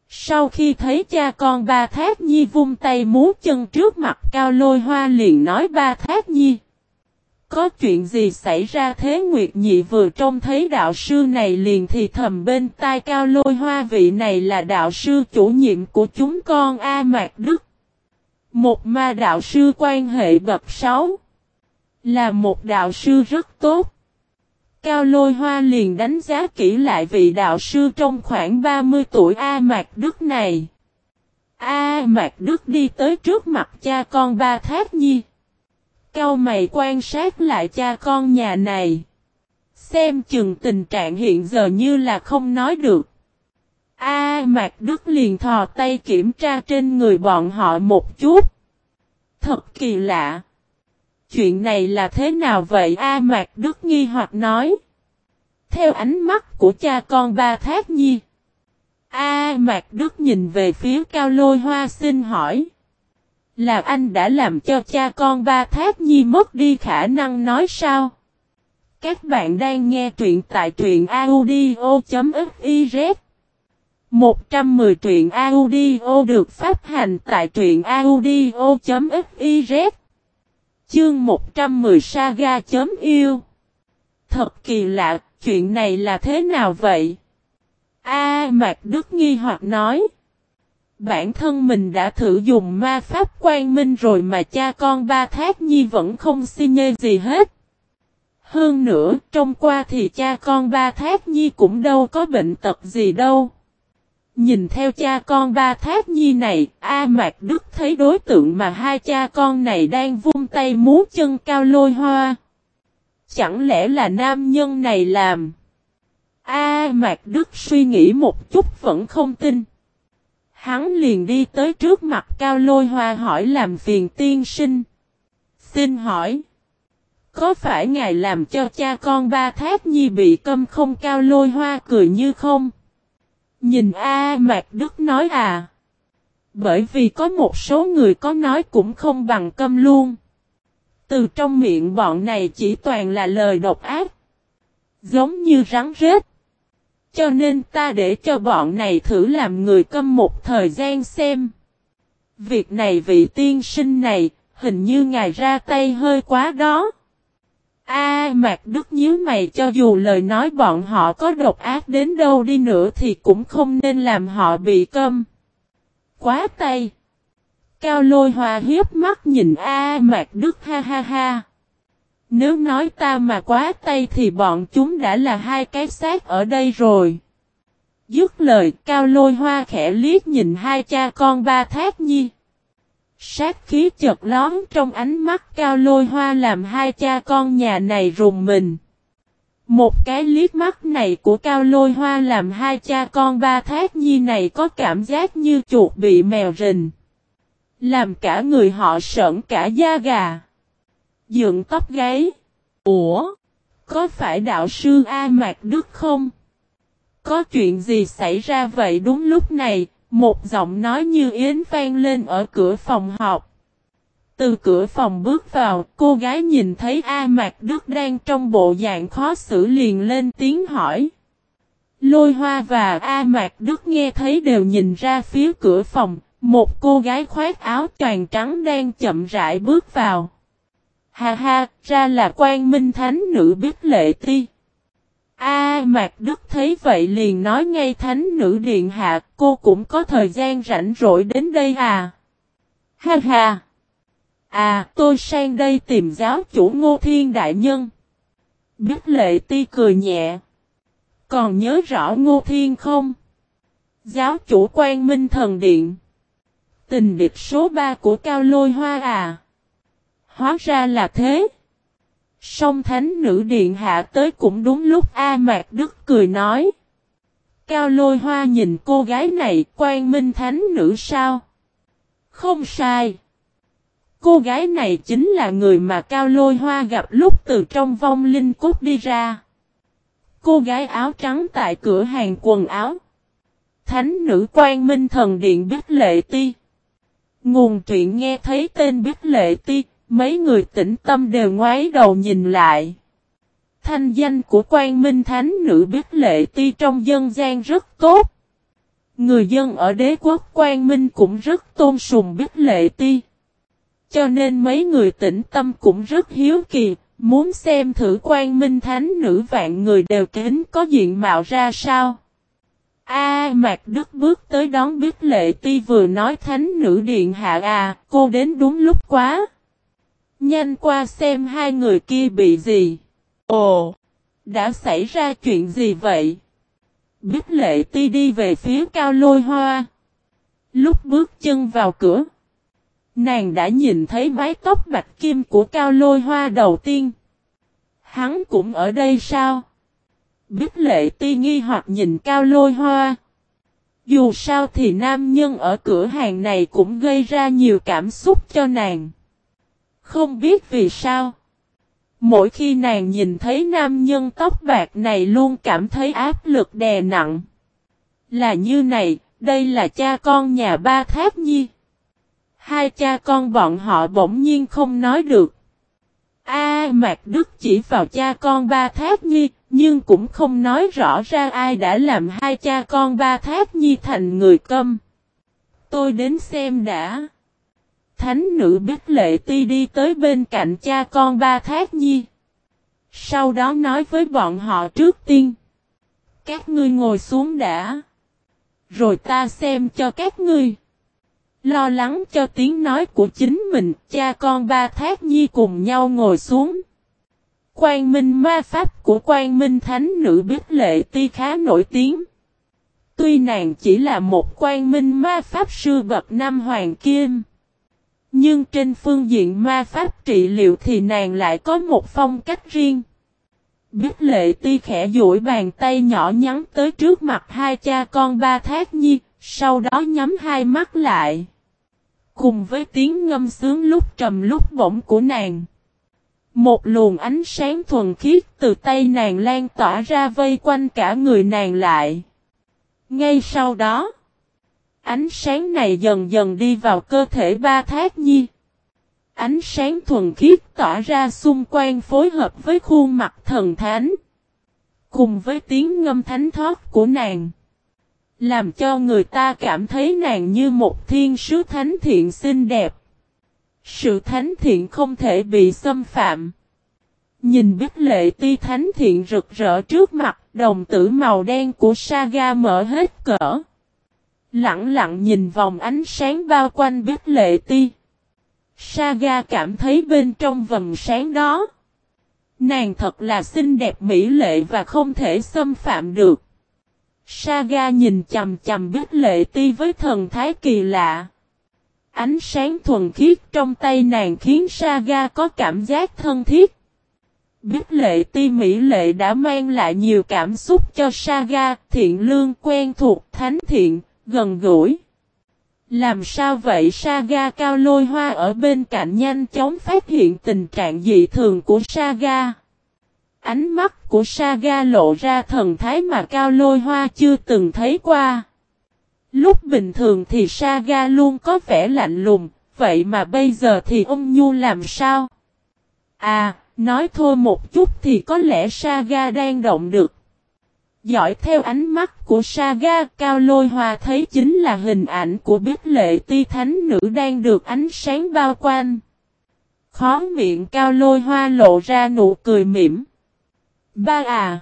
Sau khi thấy cha con ba thác nhi vung tay múa chân trước mặt cao lôi hoa liền nói ba thác nhi. Có chuyện gì xảy ra thế Nguyệt Nhị vừa trông thấy đạo sư này liền thì thầm bên tai cao lôi hoa vị này là đạo sư chủ nhiệm của chúng con A Mạc Đức. Một ma đạo sư quan hệ bậc 6 Là một đạo sư rất tốt. Cao lôi hoa liền đánh giá kỹ lại vị đạo sư trong khoảng 30 tuổi A Mạc Đức này. A Mạc Đức đi tới trước mặt cha con ba thác nhi. Cao mày quan sát lại cha con nhà này. Xem chừng tình trạng hiện giờ như là không nói được. A Mạc Đức liền thò tay kiểm tra trên người bọn họ một chút. Thật kỳ lạ. chuyện này là thế nào vậy A Mạc Đức nghi hoặc nói. Theo ánh mắt của cha con ba thác nhi. A Mạc Đức nhìn về phía cao lôi hoa xin hỏi. Là anh đã làm cho cha con ba thác nhi mất đi khả năng nói sao? Các bạn đang nghe truyện tại truyện audio.fif 110 truyện audio được phát hành tại truyện audio.fiz Chương 110 saga.yêu Thật kỳ lạ, chuyện này là thế nào vậy? A Mạc Đức nghi hoặc nói Bản thân mình đã thử dùng ma pháp quan minh rồi mà cha con ba thác nhi vẫn không xin nhê gì hết. Hơn nữa, trong qua thì cha con ba thác nhi cũng đâu có bệnh tật gì đâu. Nhìn theo cha con ba thác nhi này, A Mạc Đức thấy đối tượng mà hai cha con này đang vung tay múa chân cao lôi hoa. Chẳng lẽ là nam nhân này làm? A Mạc Đức suy nghĩ một chút vẫn không tin. Hắn liền đi tới trước mặt cao lôi hoa hỏi làm phiền tiên sinh. Xin hỏi. Có phải ngài làm cho cha con ba thác nhi bị câm không cao lôi hoa cười như không? Nhìn A Mạc Đức nói à. Bởi vì có một số người có nói cũng không bằng câm luôn. Từ trong miệng bọn này chỉ toàn là lời độc ác. Giống như rắn rết. Cho nên ta để cho bọn này thử làm người câm một thời gian xem. Việc này vị tiên sinh này, hình như ngài ra tay hơi quá đó. A, Mạc Đức nhíu mày cho dù lời nói bọn họ có độc ác đến đâu đi nữa thì cũng không nên làm họ bị câm. Quá tay. Cao lôi Hoa hiếp mắt nhìn A, Mạc Đức ha ha ha. Nếu nói ta mà quá tay thì bọn chúng đã là hai cái xác ở đây rồi. Dứt lời, cao lôi hoa khẽ liếc nhìn hai cha con ba thác nhi. Sát khí chật lón trong ánh mắt cao lôi hoa làm hai cha con nhà này rùng mình. Một cái liếc mắt này của cao lôi hoa làm hai cha con ba thác nhi này có cảm giác như chuột bị mèo rình. Làm cả người họ sợn cả da gà. Dựng tóc gáy. Ủa? Có phải đạo sư A Mạc Đức không? Có chuyện gì xảy ra vậy đúng lúc này, một giọng nói như yến vang lên ở cửa phòng họp. Từ cửa phòng bước vào, cô gái nhìn thấy A Mạc Đức đang trong bộ dạng khó xử liền lên tiếng hỏi. Lôi Hoa và A Mạc Đức nghe thấy đều nhìn ra phía cửa phòng, một cô gái khoác áo toàn trắng đang chậm rãi bước vào. Ha ha, ra là quan minh thánh nữ biết lệ ti. A Mạc Đức thấy vậy liền nói ngay thánh nữ điện hạ, cô cũng có thời gian rảnh rỗi đến đây à. Ha ha. À, tôi sang đây tìm giáo chủ Ngô Thiên Đại Nhân. Biết lệ ti cười nhẹ. Còn nhớ rõ Ngô Thiên không? Giáo chủ quan minh thần điện. Tình địch số 3 của Cao Lôi Hoa à. Hóa ra là thế. Song thánh nữ điện hạ tới cũng đúng lúc A Mạc Đức cười nói. Cao lôi hoa nhìn cô gái này quan minh thánh nữ sao? Không sai. Cô gái này chính là người mà Cao lôi hoa gặp lúc từ trong vong linh cốt đi ra. Cô gái áo trắng tại cửa hàng quần áo. Thánh nữ quan minh thần điện Bích Lệ Ti. Nguồn truyện nghe thấy tên Bích Lệ Ti, Mấy người tĩnh tâm đều ngoái đầu nhìn lại. Thanh danh của quan minh thánh nữ biết lệ ti trong dân gian rất tốt. Người dân ở đế quốc quan minh cũng rất tôn sùng biết lệ ti. Cho nên mấy người tĩnh tâm cũng rất hiếu kỳ, muốn xem thử quan minh thánh nữ vạn người đều kính có diện mạo ra sao. A Mạc Đức bước tới đón biết lệ ti vừa nói thánh nữ điện hạ à, cô đến đúng lúc quá. Nhanh qua xem hai người kia bị gì. Ồ! Đã xảy ra chuyện gì vậy? Bích lệ ti đi về phía cao lôi hoa. Lúc bước chân vào cửa. Nàng đã nhìn thấy mái tóc bạch kim của cao lôi hoa đầu tiên. Hắn cũng ở đây sao? Bích lệ ti nghi hoặc nhìn cao lôi hoa. Dù sao thì nam nhân ở cửa hàng này cũng gây ra nhiều cảm xúc cho nàng. Không biết vì sao. Mỗi khi nàng nhìn thấy nam nhân tóc bạc này luôn cảm thấy áp lực đè nặng. Là như này, đây là cha con nhà ba tháp nhi. Hai cha con bọn họ bỗng nhiên không nói được. A Mạc Đức chỉ vào cha con ba tháp nhi, nhưng cũng không nói rõ ra ai đã làm hai cha con ba tháp nhi thành người câm. Tôi đến xem đã. Thánh nữ Bích Lệ Ti đi tới bên cạnh cha con ba thác nhi. Sau đó nói với bọn họ trước tiên. Các ngươi ngồi xuống đã. Rồi ta xem cho các ngươi. Lo lắng cho tiếng nói của chính mình, cha con ba thác nhi cùng nhau ngồi xuống. Quang Minh ma pháp của Quang Minh Thánh Nữ Bích Lệ Ti khá nổi tiếng. Tuy nàng chỉ là một Quang Minh ma pháp sư bậc năm hoàng kim. Nhưng trên phương diện ma pháp trị liệu thì nàng lại có một phong cách riêng. Biết lệ ti khẽ duỗi bàn tay nhỏ nhắn tới trước mặt hai cha con ba thác nhi, sau đó nhắm hai mắt lại. Cùng với tiếng ngâm sướng lúc trầm lúc bổng của nàng. Một luồng ánh sáng thuần khiết từ tay nàng lan tỏa ra vây quanh cả người nàng lại. Ngay sau đó, ánh sáng này dần dần đi vào cơ thể ba thác nhi. Ánh sáng thuần khiết tỏa ra xung quanh phối hợp với khuôn mặt thần thánh. Cùng với tiếng ngâm thánh thoát của nàng. Làm cho người ta cảm thấy nàng như một thiên sứ thánh thiện xinh đẹp. Sự thánh thiện không thể bị xâm phạm. Nhìn biết lệ ti thánh thiện rực rỡ trước mặt, đồng tử màu đen của Saga mở hết cỡ. Lặng lặng nhìn vòng ánh sáng bao quanh bích lệ ti. Saga cảm thấy bên trong vầng sáng đó. Nàng thật là xinh đẹp mỹ lệ và không thể xâm phạm được. Saga nhìn chầm chầm biết lệ ti với thần thái kỳ lạ. Ánh sáng thuần khiết trong tay nàng khiến Saga có cảm giác thân thiết. Biết lệ ti mỹ lệ đã mang lại nhiều cảm xúc cho Saga, thiện lương quen thuộc, thánh thiện, gần gũi. Làm sao vậy Saga cao lôi hoa ở bên cạnh nhanh chóng phát hiện tình trạng dị thường của Saga. Ánh mắt của Saga lộ ra thần thái mà cao lôi hoa chưa từng thấy qua. Lúc bình thường thì Saga luôn có vẻ lạnh lùng, vậy mà bây giờ thì ông Nhu làm sao? À, nói thôi một chút thì có lẽ Saga đang động được. Dõi theo ánh mắt của Saga Cao Lôi Hoa thấy chính là hình ảnh của biết lệ ti thánh nữ đang được ánh sáng bao quanh. Khó miệng Cao Lôi Hoa lộ ra nụ cười mỉm. Ba à!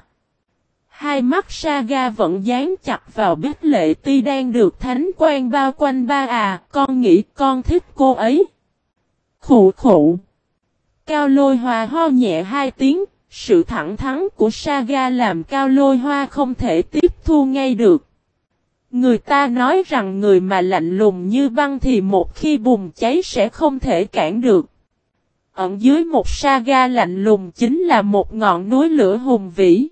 Hai mắt Saga vẫn dán chặt vào biết lệ ti đang được thánh quan bao quanh ba à, con nghĩ con thích cô ấy. Khủ khủ! Cao lôi hoa ho nhẹ hai tiếng, sự thẳng thắn của Saga làm cao lôi hoa không thể tiếp thu ngay được. Người ta nói rằng người mà lạnh lùng như băng thì một khi bùng cháy sẽ không thể cản được. Ẩn dưới một saga lạnh lùng chính là một ngọn núi lửa hùng vĩ.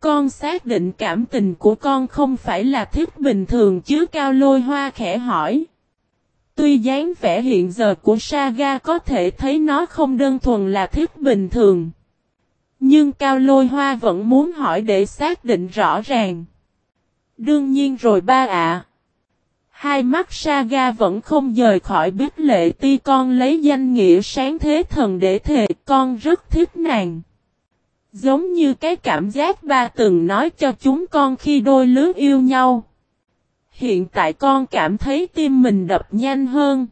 Con xác định cảm tình của con không phải là thiết bình thường chứ, cao lôi hoa khẽ hỏi. Tuy dáng vẻ hiện giờ của Saga có thể thấy nó không đơn thuần là thiết bình thường. Nhưng Cao Lôi Hoa vẫn muốn hỏi để xác định rõ ràng. Đương nhiên rồi ba ạ. Hai mắt Saga vẫn không rời khỏi biết lệ ti con lấy danh nghĩa sáng thế thần để thề, con rất thích nàng. Giống như cái cảm giác ba từng nói cho chúng con khi đôi lứa yêu nhau. Hiện tại con cảm thấy tim mình đập nhanh hơn.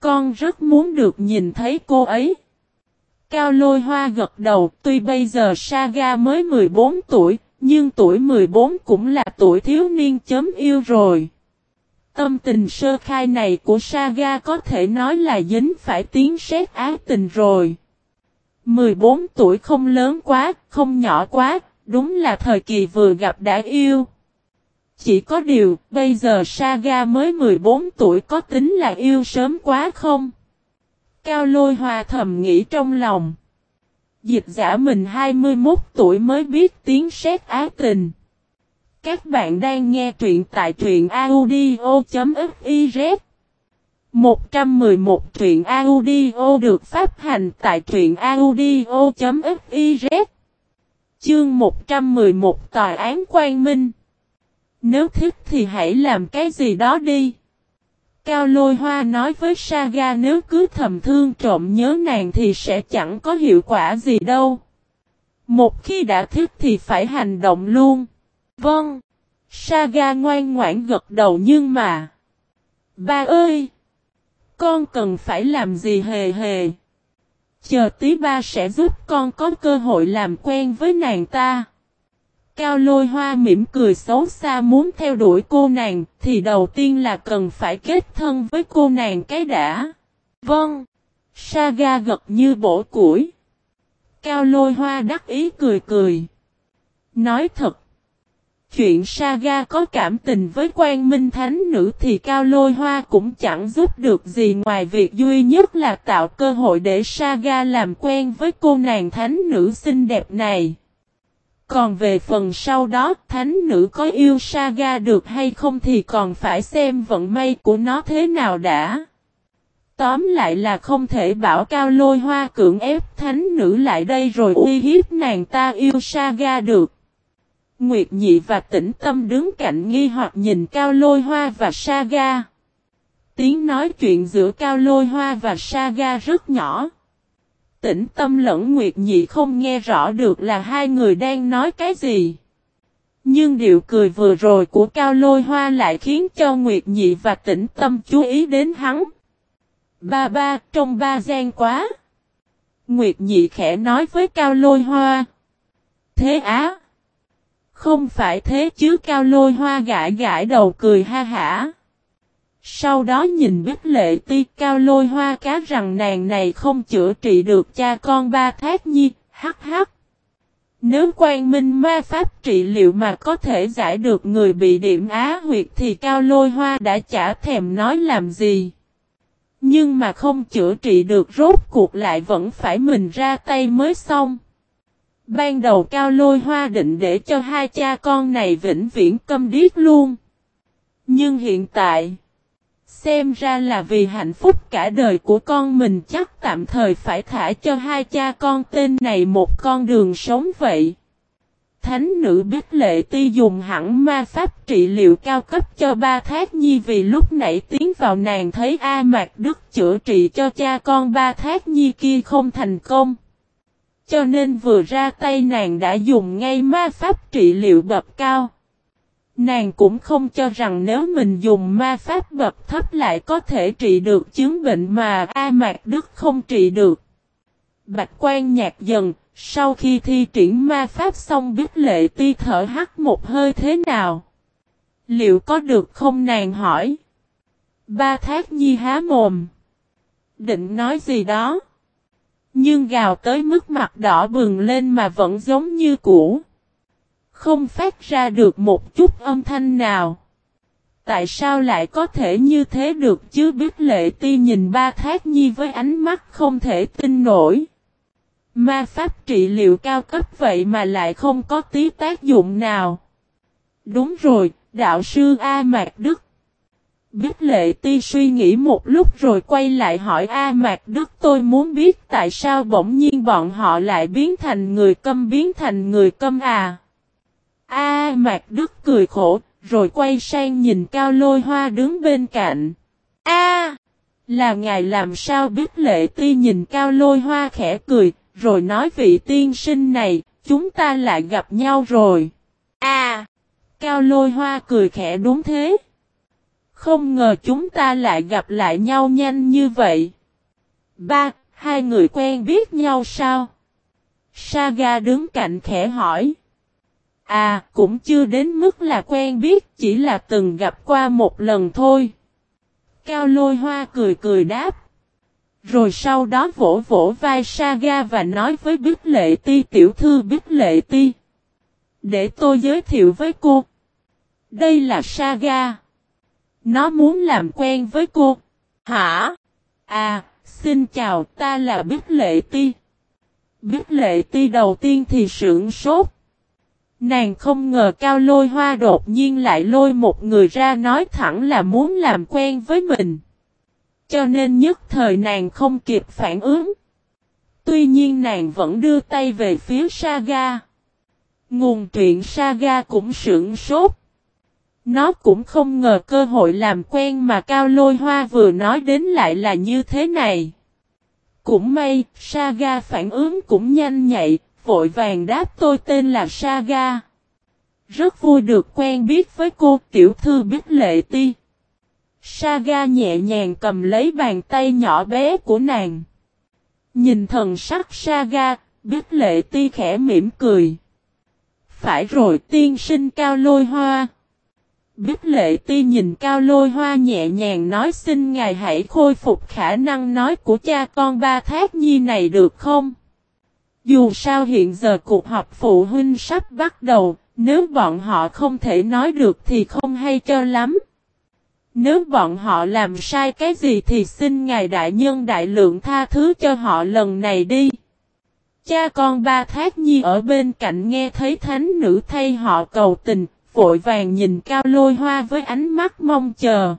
Con rất muốn được nhìn thấy cô ấy. Cao lôi hoa gật đầu, tuy bây giờ Saga mới 14 tuổi, nhưng tuổi 14 cũng là tuổi thiếu niên chấm yêu rồi. Tâm tình sơ khai này của Saga có thể nói là dính phải tiếng sét ác tình rồi. 14 tuổi không lớn quá, không nhỏ quá, đúng là thời kỳ vừa gặp đã yêu. Chỉ có điều, bây giờ Saga mới 14 tuổi có tính là yêu sớm quá không? Cao lôi hòa thầm nghĩ trong lòng. Dịch giả mình 21 tuổi mới biết tiếng sét á tình. Các bạn đang nghe truyện tại truyện audio.fiz 111 truyện audio được phát hành tại truyện audio.fiz Chương 111 Tòa án Quang Minh Nếu thích thì hãy làm cái gì đó đi. Cao Lôi Hoa nói với Saga nếu cứ thầm thương trộm nhớ nàng thì sẽ chẳng có hiệu quả gì đâu. Một khi đã thích thì phải hành động luôn. Vâng. Saga ngoan ngoãn gật đầu nhưng mà. Ba ơi! Con cần phải làm gì hề hề? Chờ tí ba sẽ giúp con có cơ hội làm quen với nàng ta. Cao lôi hoa mỉm cười xấu xa muốn theo đuổi cô nàng, thì đầu tiên là cần phải kết thân với cô nàng cái đã. Vâng. Saga gật như bổ củi. Cao lôi hoa đắc ý cười cười. Nói thật. Chuyện Saga có cảm tình với quan minh thánh nữ thì Cao Lôi Hoa cũng chẳng giúp được gì ngoài việc duy nhất là tạo cơ hội để Saga làm quen với cô nàng thánh nữ xinh đẹp này. Còn về phần sau đó, thánh nữ có yêu Saga được hay không thì còn phải xem vận may của nó thế nào đã. Tóm lại là không thể bảo cao lôi hoa cưỡng ép thánh nữ lại đây rồi uy hiếp nàng ta yêu Saga được. Nguyệt Nhị và tĩnh tâm đứng cạnh nghi hoặc nhìn cao lôi hoa và Saga. Tiếng nói chuyện giữa cao lôi hoa và Saga rất nhỏ. Tĩnh tâm lẫn Nguyệt Nhị không nghe rõ được là hai người đang nói cái gì. Nhưng điệu cười vừa rồi của Cao Lôi Hoa lại khiến cho Nguyệt Nhị và tĩnh tâm chú ý đến hắn. Ba ba, trong ba gian quá. Nguyệt Nhị khẽ nói với Cao Lôi Hoa. Thế á? Không phải thế chứ Cao Lôi Hoa gãi gãi đầu cười ha hả. Sau đó nhìn biết lệ ti cao lôi hoa cá rằng nàng này không chữa trị được cha con ba thác nhi, hắc hắc. Nếu quan minh ma pháp trị liệu mà có thể giải được người bị điểm á huyệt thì cao lôi hoa đã chả thèm nói làm gì. Nhưng mà không chữa trị được rốt cuộc lại vẫn phải mình ra tay mới xong. Ban đầu cao lôi hoa định để cho hai cha con này vĩnh viễn câm điếc luôn. Nhưng hiện tại... Xem ra là vì hạnh phúc cả đời của con mình chắc tạm thời phải thả cho hai cha con tên này một con đường sống vậy. Thánh nữ biết lệ ti dùng hẳn ma pháp trị liệu cao cấp cho ba thác nhi vì lúc nãy tiến vào nàng thấy A Mạc Đức chữa trị cho cha con ba thác nhi kia không thành công. Cho nên vừa ra tay nàng đã dùng ngay ma pháp trị liệu bậc cao. Nàng cũng không cho rằng nếu mình dùng ma pháp bậc thấp lại có thể trị được chứng bệnh mà A Mạc Đức không trị được. Bạch quan nhạt dần, sau khi thi triển ma pháp xong biết lệ ti thở hắt một hơi thế nào? Liệu có được không nàng hỏi? Ba thác nhi há mồm. Định nói gì đó? Nhưng gào tới mức mặt đỏ bừng lên mà vẫn giống như cũ. Không phát ra được một chút âm thanh nào. Tại sao lại có thể như thế được chứ biết lệ ti nhìn ba thác nhi với ánh mắt không thể tin nổi. Ma pháp trị liệu cao cấp vậy mà lại không có tí tác dụng nào. Đúng rồi, đạo sư A Mạc Đức. Biết lệ ti suy nghĩ một lúc rồi quay lại hỏi A Mạc Đức tôi muốn biết tại sao bỗng nhiên bọn họ lại biến thành người câm biến thành người câm à. A Mạc Đức cười khổ, rồi quay sang nhìn Cao Lôi Hoa đứng bên cạnh. A, là ngài làm sao biết lệ ti nhìn Cao Lôi Hoa khẽ cười, rồi nói vị tiên sinh này, chúng ta lại gặp nhau rồi. A, Cao Lôi Hoa cười khẽ đúng thế. Không ngờ chúng ta lại gặp lại nhau nhanh như vậy. Ba, hai người quen biết nhau sao? Saga đứng cạnh khẽ hỏi. À, cũng chưa đến mức là quen biết, chỉ là từng gặp qua một lần thôi. Cao lôi hoa cười cười đáp. Rồi sau đó vỗ vỗ vai Saga và nói với Bích Lệ Ti tiểu thư Bích Lệ Ti. Để tôi giới thiệu với cô. Đây là Saga. Nó muốn làm quen với cô. Hả? À, xin chào ta là Bích Lệ Ti. Bích Lệ Ti đầu tiên thì sưởng sốt. Nàng không ngờ cao lôi hoa đột nhiên lại lôi một người ra nói thẳng là muốn làm quen với mình. cho nên nhất thời nàng không kịp phản ứng. Tuy nhiên nàng vẫn đưa tay về phía Saga. Nguồn truyện Saga cũng sửng sốt. Nó cũng không ngờ cơ hội làm quen mà Cao Lôi Hoa vừa nói đến lại là như thế này. Cũng may, Saga phản ứng cũng nhanh nhạy, vội vàng đáp tôi tên là Saga. Rất vui được quen biết với cô tiểu thư Bích lệ ti. Saga nhẹ nhàng cầm lấy bàn tay nhỏ bé của nàng. Nhìn thần sắc Saga, Bích lệ ti khẽ mỉm cười. Phải rồi tiên sinh cao lôi hoa. Bích lệ ti nhìn cao lôi hoa nhẹ nhàng nói xin ngài hãy khôi phục khả năng nói của cha con ba thác nhi này được không? Dù sao hiện giờ cuộc họp phụ huynh sắp bắt đầu, nếu bọn họ không thể nói được thì không hay cho lắm. Nếu bọn họ làm sai cái gì thì xin ngài đại nhân đại lượng tha thứ cho họ lần này đi. Cha con ba thác nhi ở bên cạnh nghe thấy thánh nữ thay họ cầu tình, vội vàng nhìn cao lôi hoa với ánh mắt mong chờ.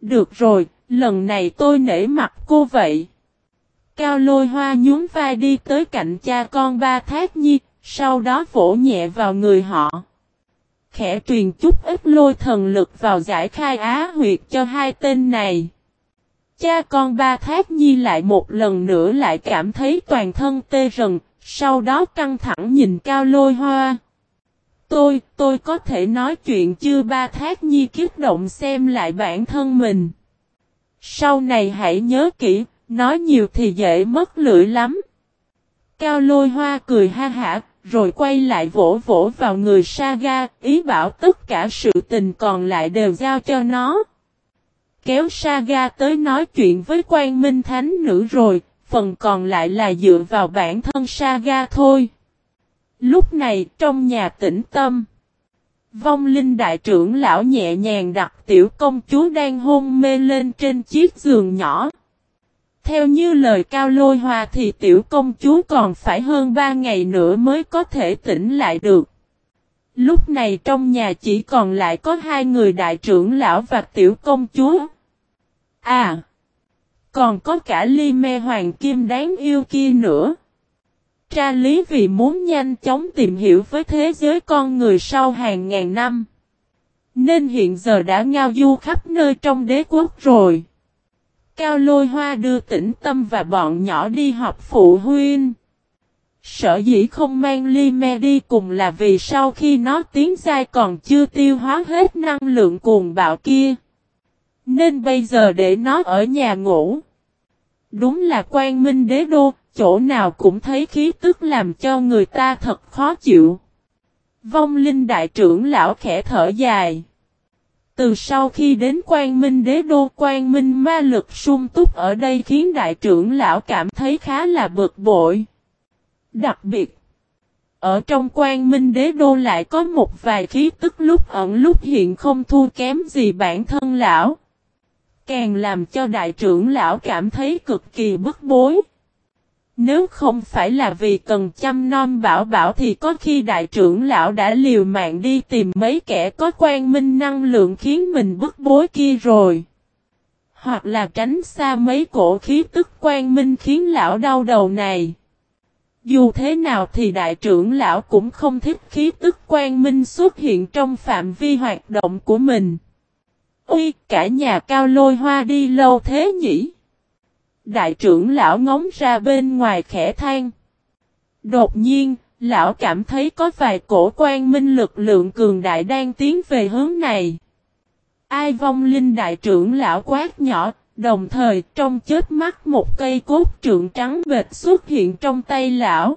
Được rồi, lần này tôi nể mặt cô vậy. Cao lôi hoa nhún vai đi tới cạnh cha con ba thác nhi, sau đó vỗ nhẹ vào người họ. Khẽ truyền chút ít lôi thần lực vào giải khai á huyệt cho hai tên này. Cha con ba thác nhi lại một lần nữa lại cảm thấy toàn thân tê rần, sau đó căng thẳng nhìn cao lôi hoa. Tôi, tôi có thể nói chuyện chưa ba thác nhi kiếp động xem lại bản thân mình. Sau này hãy nhớ kỹ, nói nhiều thì dễ mất lưỡi lắm. Cao lôi hoa cười ha hả, rồi quay lại vỗ vỗ vào người Saga, ý bảo tất cả sự tình còn lại đều giao cho nó. Kéo Saga tới nói chuyện với quan minh thánh nữ rồi, phần còn lại là dựa vào bản thân Saga thôi. Lúc này trong nhà tĩnh tâm, vong linh đại trưởng lão nhẹ nhàng đặt tiểu công chúa đang hôn mê lên trên chiếc giường nhỏ. Theo như lời cao lôi hòa thì tiểu công chúa còn phải hơn 3 ngày nữa mới có thể tỉnh lại được. Lúc này trong nhà chỉ còn lại có hai người đại trưởng lão và tiểu công chúa. À! Còn có cả ly me hoàng kim đáng yêu kia nữa. Tra lý vì muốn nhanh chóng tìm hiểu với thế giới con người sau hàng ngàn năm. Nên hiện giờ đã ngao du khắp nơi trong đế quốc rồi. Cao lôi hoa đưa tĩnh tâm và bọn nhỏ đi học phụ huynh. Sở dĩ không mang ly me đi cùng là vì sau khi nó tiến dai còn chưa tiêu hóa hết năng lượng cuồng bạo kia. Nên bây giờ để nó ở nhà ngủ. Đúng là quan minh đế đô, chỗ nào cũng thấy khí tức làm cho người ta thật khó chịu. Vong linh đại trưởng lão khẽ thở dài. Từ sau khi đến quan minh đế đô quan minh ma lực sung túc ở đây khiến đại trưởng lão cảm thấy khá là bực bội. Đặc biệt, ở trong quan minh đế đô lại có một vài khí tức lúc ẩn lúc hiện không thua kém gì bản thân lão. Càng làm cho đại trưởng lão cảm thấy cực kỳ bức bối. Nếu không phải là vì cần chăm nom bảo bảo thì có khi đại trưởng lão đã liều mạng đi tìm mấy kẻ có quan minh năng lượng khiến mình bức bối kia rồi. Hoặc là tránh xa mấy cổ khí tức quan minh khiến lão đau đầu này. Dù thế nào thì đại trưởng lão cũng không thích khí tức quan minh xuất hiện trong phạm vi hoạt động của mình. Ui, cả nhà cao lôi hoa đi lâu thế nhỉ? Đại trưởng lão ngóng ra bên ngoài khẽ than. Đột nhiên, lão cảm thấy có vài cổ quan minh lực lượng cường đại đang tiến về hướng này. Ai vong linh đại trưởng lão quát nhỏ, đồng thời trong chết mắt một cây cốt trượng trắng bệt xuất hiện trong tay lão.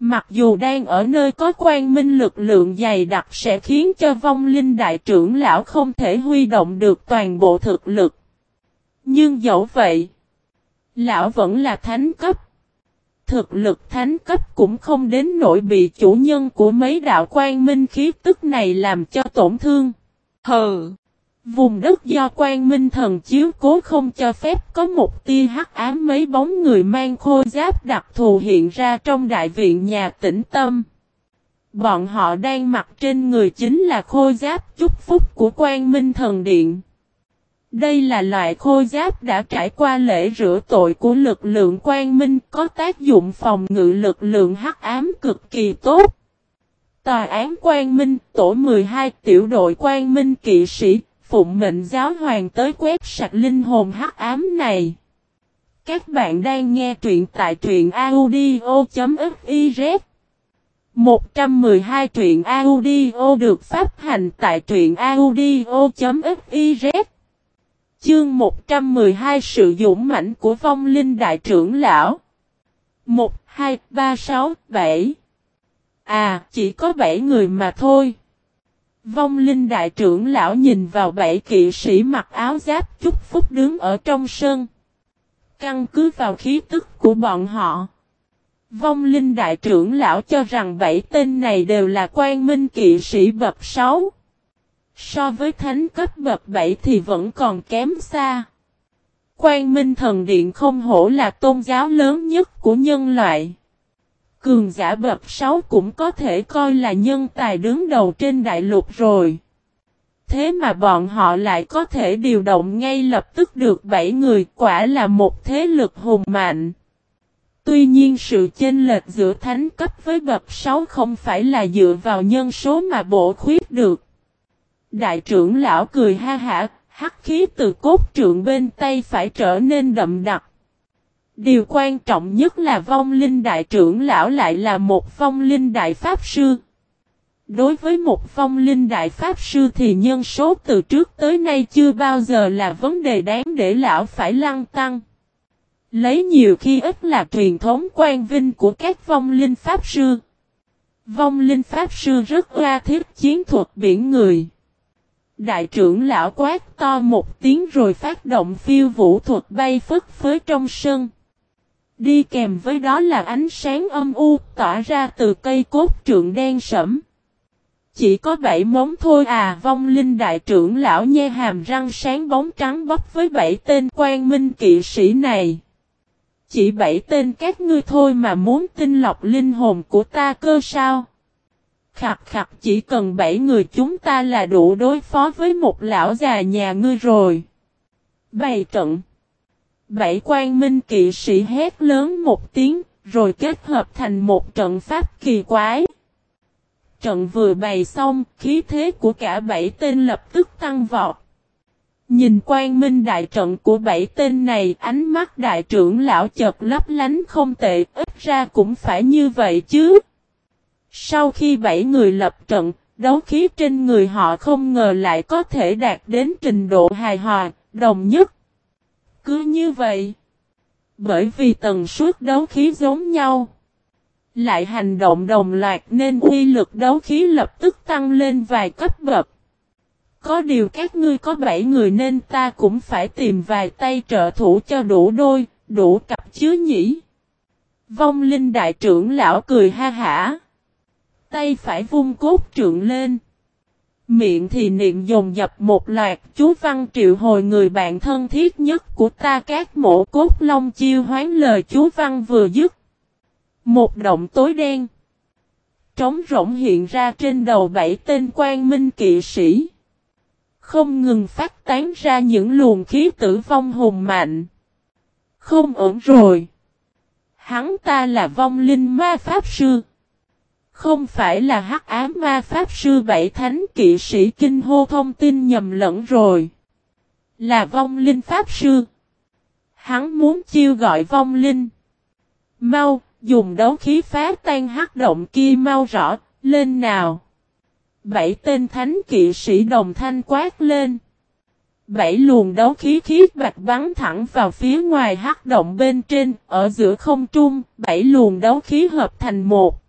Mặc dù đang ở nơi có quan minh lực lượng dày đặc sẽ khiến cho vong linh đại trưởng lão không thể huy động được toàn bộ thực lực. Nhưng dẫu vậy, Lão vẫn là thánh cấp. Thực lực thánh cấp cũng không đến nỗi bị chủ nhân của mấy đạo quan minh khí tức này làm cho tổn thương. Hừ! Vùng đất do quan minh thần chiếu cố không cho phép có một tia hắc ám mấy bóng người mang khôi giáp đặc thù hiện ra trong đại viện nhà tĩnh tâm. Bọn họ đang mặc trên người chính là khôi giáp chúc phúc của quan minh thần điện. Đây là loại khôi giáp đã trải qua lễ rửa tội của lực lượng quang minh, có tác dụng phòng ngự lực lượng hắc ám cực kỳ tốt. Tòa án quang minh, tổ 12 tiểu đội quang minh kỵ sĩ, phụng mệnh giáo hoàng tới quét sạch linh hồn hắc ám này. Các bạn đang nghe truyện tại truyện audio.fif 112 truyện audio được phát hành tại truyện audio.fif Chương 112 Sự dũng mãnh của vong linh đại trưởng lão 1, 2, 3, 6, 7 À, chỉ có 7 người mà thôi. Vong linh đại trưởng lão nhìn vào bảy kỵ sĩ mặc áo giáp chúc phúc đứng ở trong sân. Căn cứ vào khí tức của bọn họ. Vong linh đại trưởng lão cho rằng bảy tên này đều là quan minh kỵ sĩ bậc 6. So với thánh cấp bậc 7 thì vẫn còn kém xa. Quan minh thần điện không hổ là tôn giáo lớn nhất của nhân loại. Cường giả bậc 6 cũng có thể coi là nhân tài đứng đầu trên đại lục rồi. Thế mà bọn họ lại có thể điều động ngay lập tức được 7 người, quả là một thế lực hùng mạnh. Tuy nhiên sự chênh lệch giữa thánh cấp với bậc 6 không phải là dựa vào nhân số mà bổ khuyết được. Đại trưởng lão cười ha hả, hắc khí từ cốt trượng bên tay phải trở nên đậm đặc. Điều quan trọng nhất là vong linh đại trưởng lão lại là một vong linh đại pháp sư. Đối với một vong linh đại pháp sư thì nhân số từ trước tới nay chưa bao giờ là vấn đề đáng để lão phải lăng tăng. Lấy nhiều khi ít là truyền thống quan vinh của các vong linh pháp sư. Vong linh pháp sư rất oa thiết chiến thuật biển người. Đại trưởng lão quát to một tiếng rồi phát động phiêu vũ thuật bay phất phới trong sân. Đi kèm với đó là ánh sáng âm u tỏa ra từ cây cốt trượng đen sẫm. Chỉ có bảy móng thôi à vong linh đại trưởng lão nhe hàm răng sáng bóng trắng bóc với bảy tên quan minh kỵ sĩ này. Chỉ bảy tên các ngươi thôi mà muốn tinh lọc linh hồn của ta cơ sao? Khặt khặt chỉ cần bảy người chúng ta là đủ đối phó với một lão già nhà ngươi rồi. Bày trận. Bảy quan minh kỵ sĩ hét lớn một tiếng, rồi kết hợp thành một trận pháp kỳ quái. Trận vừa bày xong, khí thế của cả bảy tên lập tức tăng vọt. Nhìn quan minh đại trận của bảy tên này, ánh mắt đại trưởng lão chợt lấp lánh không tệ, ít ra cũng phải như vậy chứ. Sau khi bảy người lập trận, đấu khí trên người họ không ngờ lại có thể đạt đến trình độ hài hòa, đồng nhất. Cứ như vậy. Bởi vì tần suất đấu khí giống nhau. Lại hành động đồng loạt nên uy lực đấu khí lập tức tăng lên vài cấp bậc. Có điều các ngươi có bảy người nên ta cũng phải tìm vài tay trợ thủ cho đủ đôi, đủ cặp chứ nhỉ. Vong linh đại trưởng lão cười ha hả. Tay phải vung cốt trượng lên. Miệng thì niệm dồn dập một loạt, chú văn triệu hồi người bạn thân thiết nhất của ta các mộ cốt long chiêu hoán lời chú văn vừa dứt. Một động tối đen. Trống rỗng hiện ra trên đầu bảy tên quan minh kỵ sĩ. Không ngừng phát tán ra những luồng khí tử vong hùng mạnh. Không ổn rồi. Hắn ta là vong linh ma pháp sư. Không phải là hắc ám ma pháp sư bảy thánh kỵ sĩ kinh hô thông tin nhầm lẫn rồi. Là vong linh pháp sư. Hắn muốn chiêu gọi vong linh. Mau, dùng đấu khí phá tan hắc động kia mau rõ, lên nào. Bảy tên thánh kỵ sĩ đồng thanh quát lên. Bảy luồng đấu khí khiết bạch bắn thẳng vào phía ngoài hắc động bên trên, ở giữa không trung, bảy luồng đấu khí hợp thành một.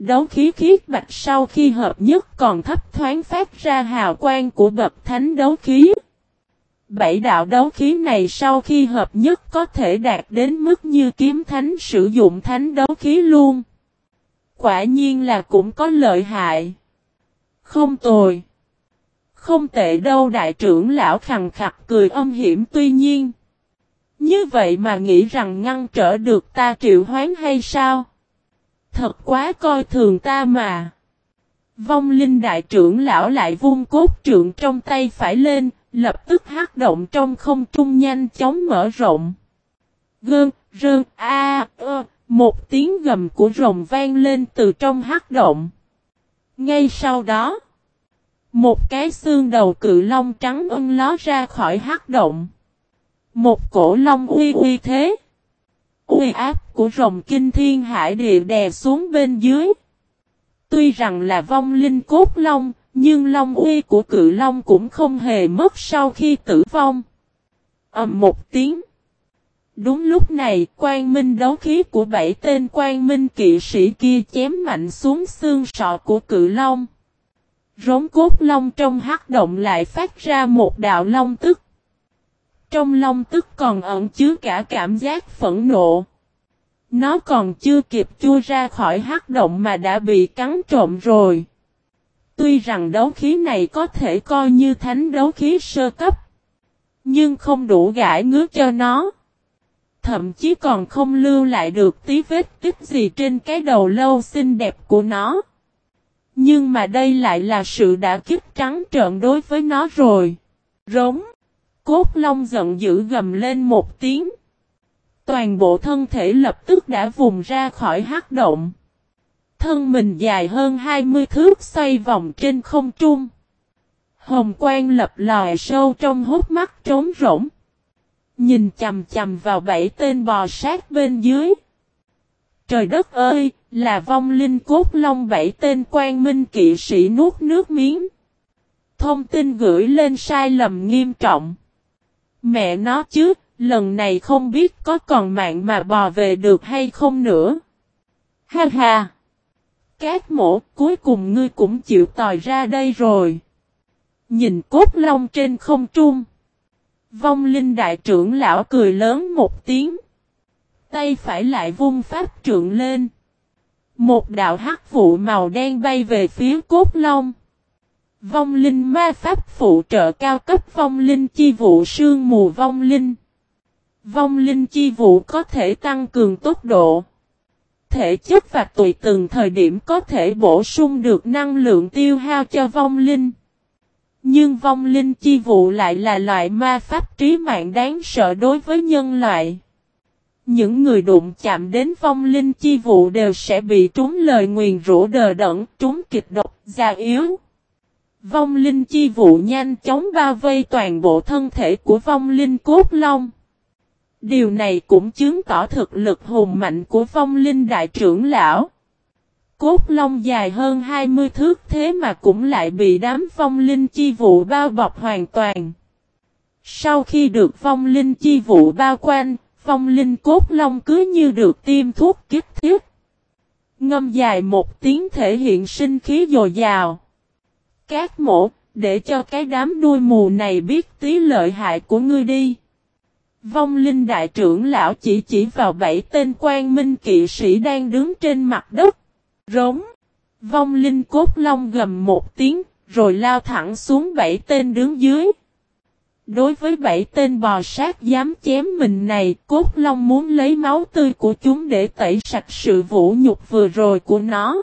Đấu khí khiết bạch sau khi hợp nhất còn thấp thoáng phát ra hào quang của bậc thánh đấu khí. Bảy đạo đấu khí này sau khi hợp nhất có thể đạt đến mức như kiếm thánh sử dụng thánh đấu khí luôn. Quả nhiên là cũng có lợi hại. Không tồi. Không tệ đâu đại trưởng lão khằng khặt cười âm hiểm tuy nhiên. Như vậy mà nghĩ rằng ngăn trở được ta triệu hoán hay sao? Thật quá coi thường ta mà. Vong linh đại trưởng lão lại vung cốt trượng trong tay phải lên, lập tức hắc động trong không trung nhanh chóng mở rộng. Gơn, rơn, a, ơ, một tiếng gầm của rồng vang lên từ trong hắc động. Ngay sau đó, một cái xương đầu cự long trắng ân ló ra khỏi hắc động. Một cổ long uy uy thế. Uy áp của rồng kinh thiên hải địa đè xuống bên dưới. Tuy rằng là vong linh cốt long, nhưng long uy của cự long cũng không hề mất sau khi tử vong. ầm một tiếng. Đúng lúc này, quan minh đấu khí của bảy tên quan minh kỵ sĩ kia chém mạnh xuống xương sọ của cự long. Rống cốt long trong hắc động lại phát ra một đạo long tức. Trong lòng tức còn ẩn chứa cả cảm giác phẫn nộ. Nó còn chưa kịp chui ra khỏi hắc động mà đã bị cắn trộm rồi. Tuy rằng đấu khí này có thể coi như thánh đấu khí sơ cấp. Nhưng không đủ gãi ngứa cho nó. Thậm chí còn không lưu lại được tí vết tích gì trên cái đầu lâu xinh đẹp của nó. Nhưng mà đây lại là sự đã kích trắng trợn đối với nó rồi. Rống. Cốt long giận dữ gầm lên một tiếng. Toàn bộ thân thể lập tức đã vùng ra khỏi hắc động. Thân mình dài hơn 20 thước xoay vòng trên không trung. Hồng quang lập lòi sâu trong hút mắt trống rỗng. Nhìn chầm chầm vào bảy tên bò sát bên dưới. Trời đất ơi, là vong linh cốt long bảy tên quan minh kỵ sĩ nuốt nước miếng. Thông tin gửi lên sai lầm nghiêm trọng. Mẹ nó chứ, lần này không biết có còn mạng mà bò về được hay không nữa. Ha ha! Cát mổ, cuối cùng ngươi cũng chịu tòi ra đây rồi. Nhìn cốt long trên không trung. Vong linh đại trưởng lão cười lớn một tiếng. Tay phải lại vung pháp trượng lên. Một đạo hắc vụ màu đen bay về phía cốt long. Vong linh ma pháp phụ trợ cao cấp vong linh chi vụ sương mù vong linh. Vong linh chi vụ có thể tăng cường tốc độ. Thể chất và tùy từng thời điểm có thể bổ sung được năng lượng tiêu hao cho vong linh. Nhưng vong linh chi vụ lại là loại ma pháp trí mạng đáng sợ đối với nhân loại. Những người đụng chạm đến vong linh chi vụ đều sẽ bị trúng lời nguyền rủa đờ đẫn, trúng kịch độc, già yếu. Vong linh chi vụ nhanh chóng bao vây toàn bộ thân thể của vong linh cốt long. Điều này cũng chứng tỏ thực lực hùng mạnh của vong linh đại trưởng lão. Cốt long dài hơn 20 thước thế mà cũng lại bị đám vong linh chi vụ bao bọc hoàn toàn. Sau khi được vong linh chi vụ bao quanh, vong linh cốt long cứ như được tiêm thuốc kích thiết. Ngâm dài một tiếng thể hiện sinh khí dồi dào. Cát mổ, để cho cái đám đuôi mù này biết tí lợi hại của ngươi đi. Vong linh đại trưởng lão chỉ chỉ vào bảy tên quan minh kỵ sĩ đang đứng trên mặt đất. Rống. Vong linh cốt long gầm một tiếng, rồi lao thẳng xuống bảy tên đứng dưới. Đối với bảy tên bò sát dám chém mình này, cốt long muốn lấy máu tươi của chúng để tẩy sạch sự vũ nhục vừa rồi của nó.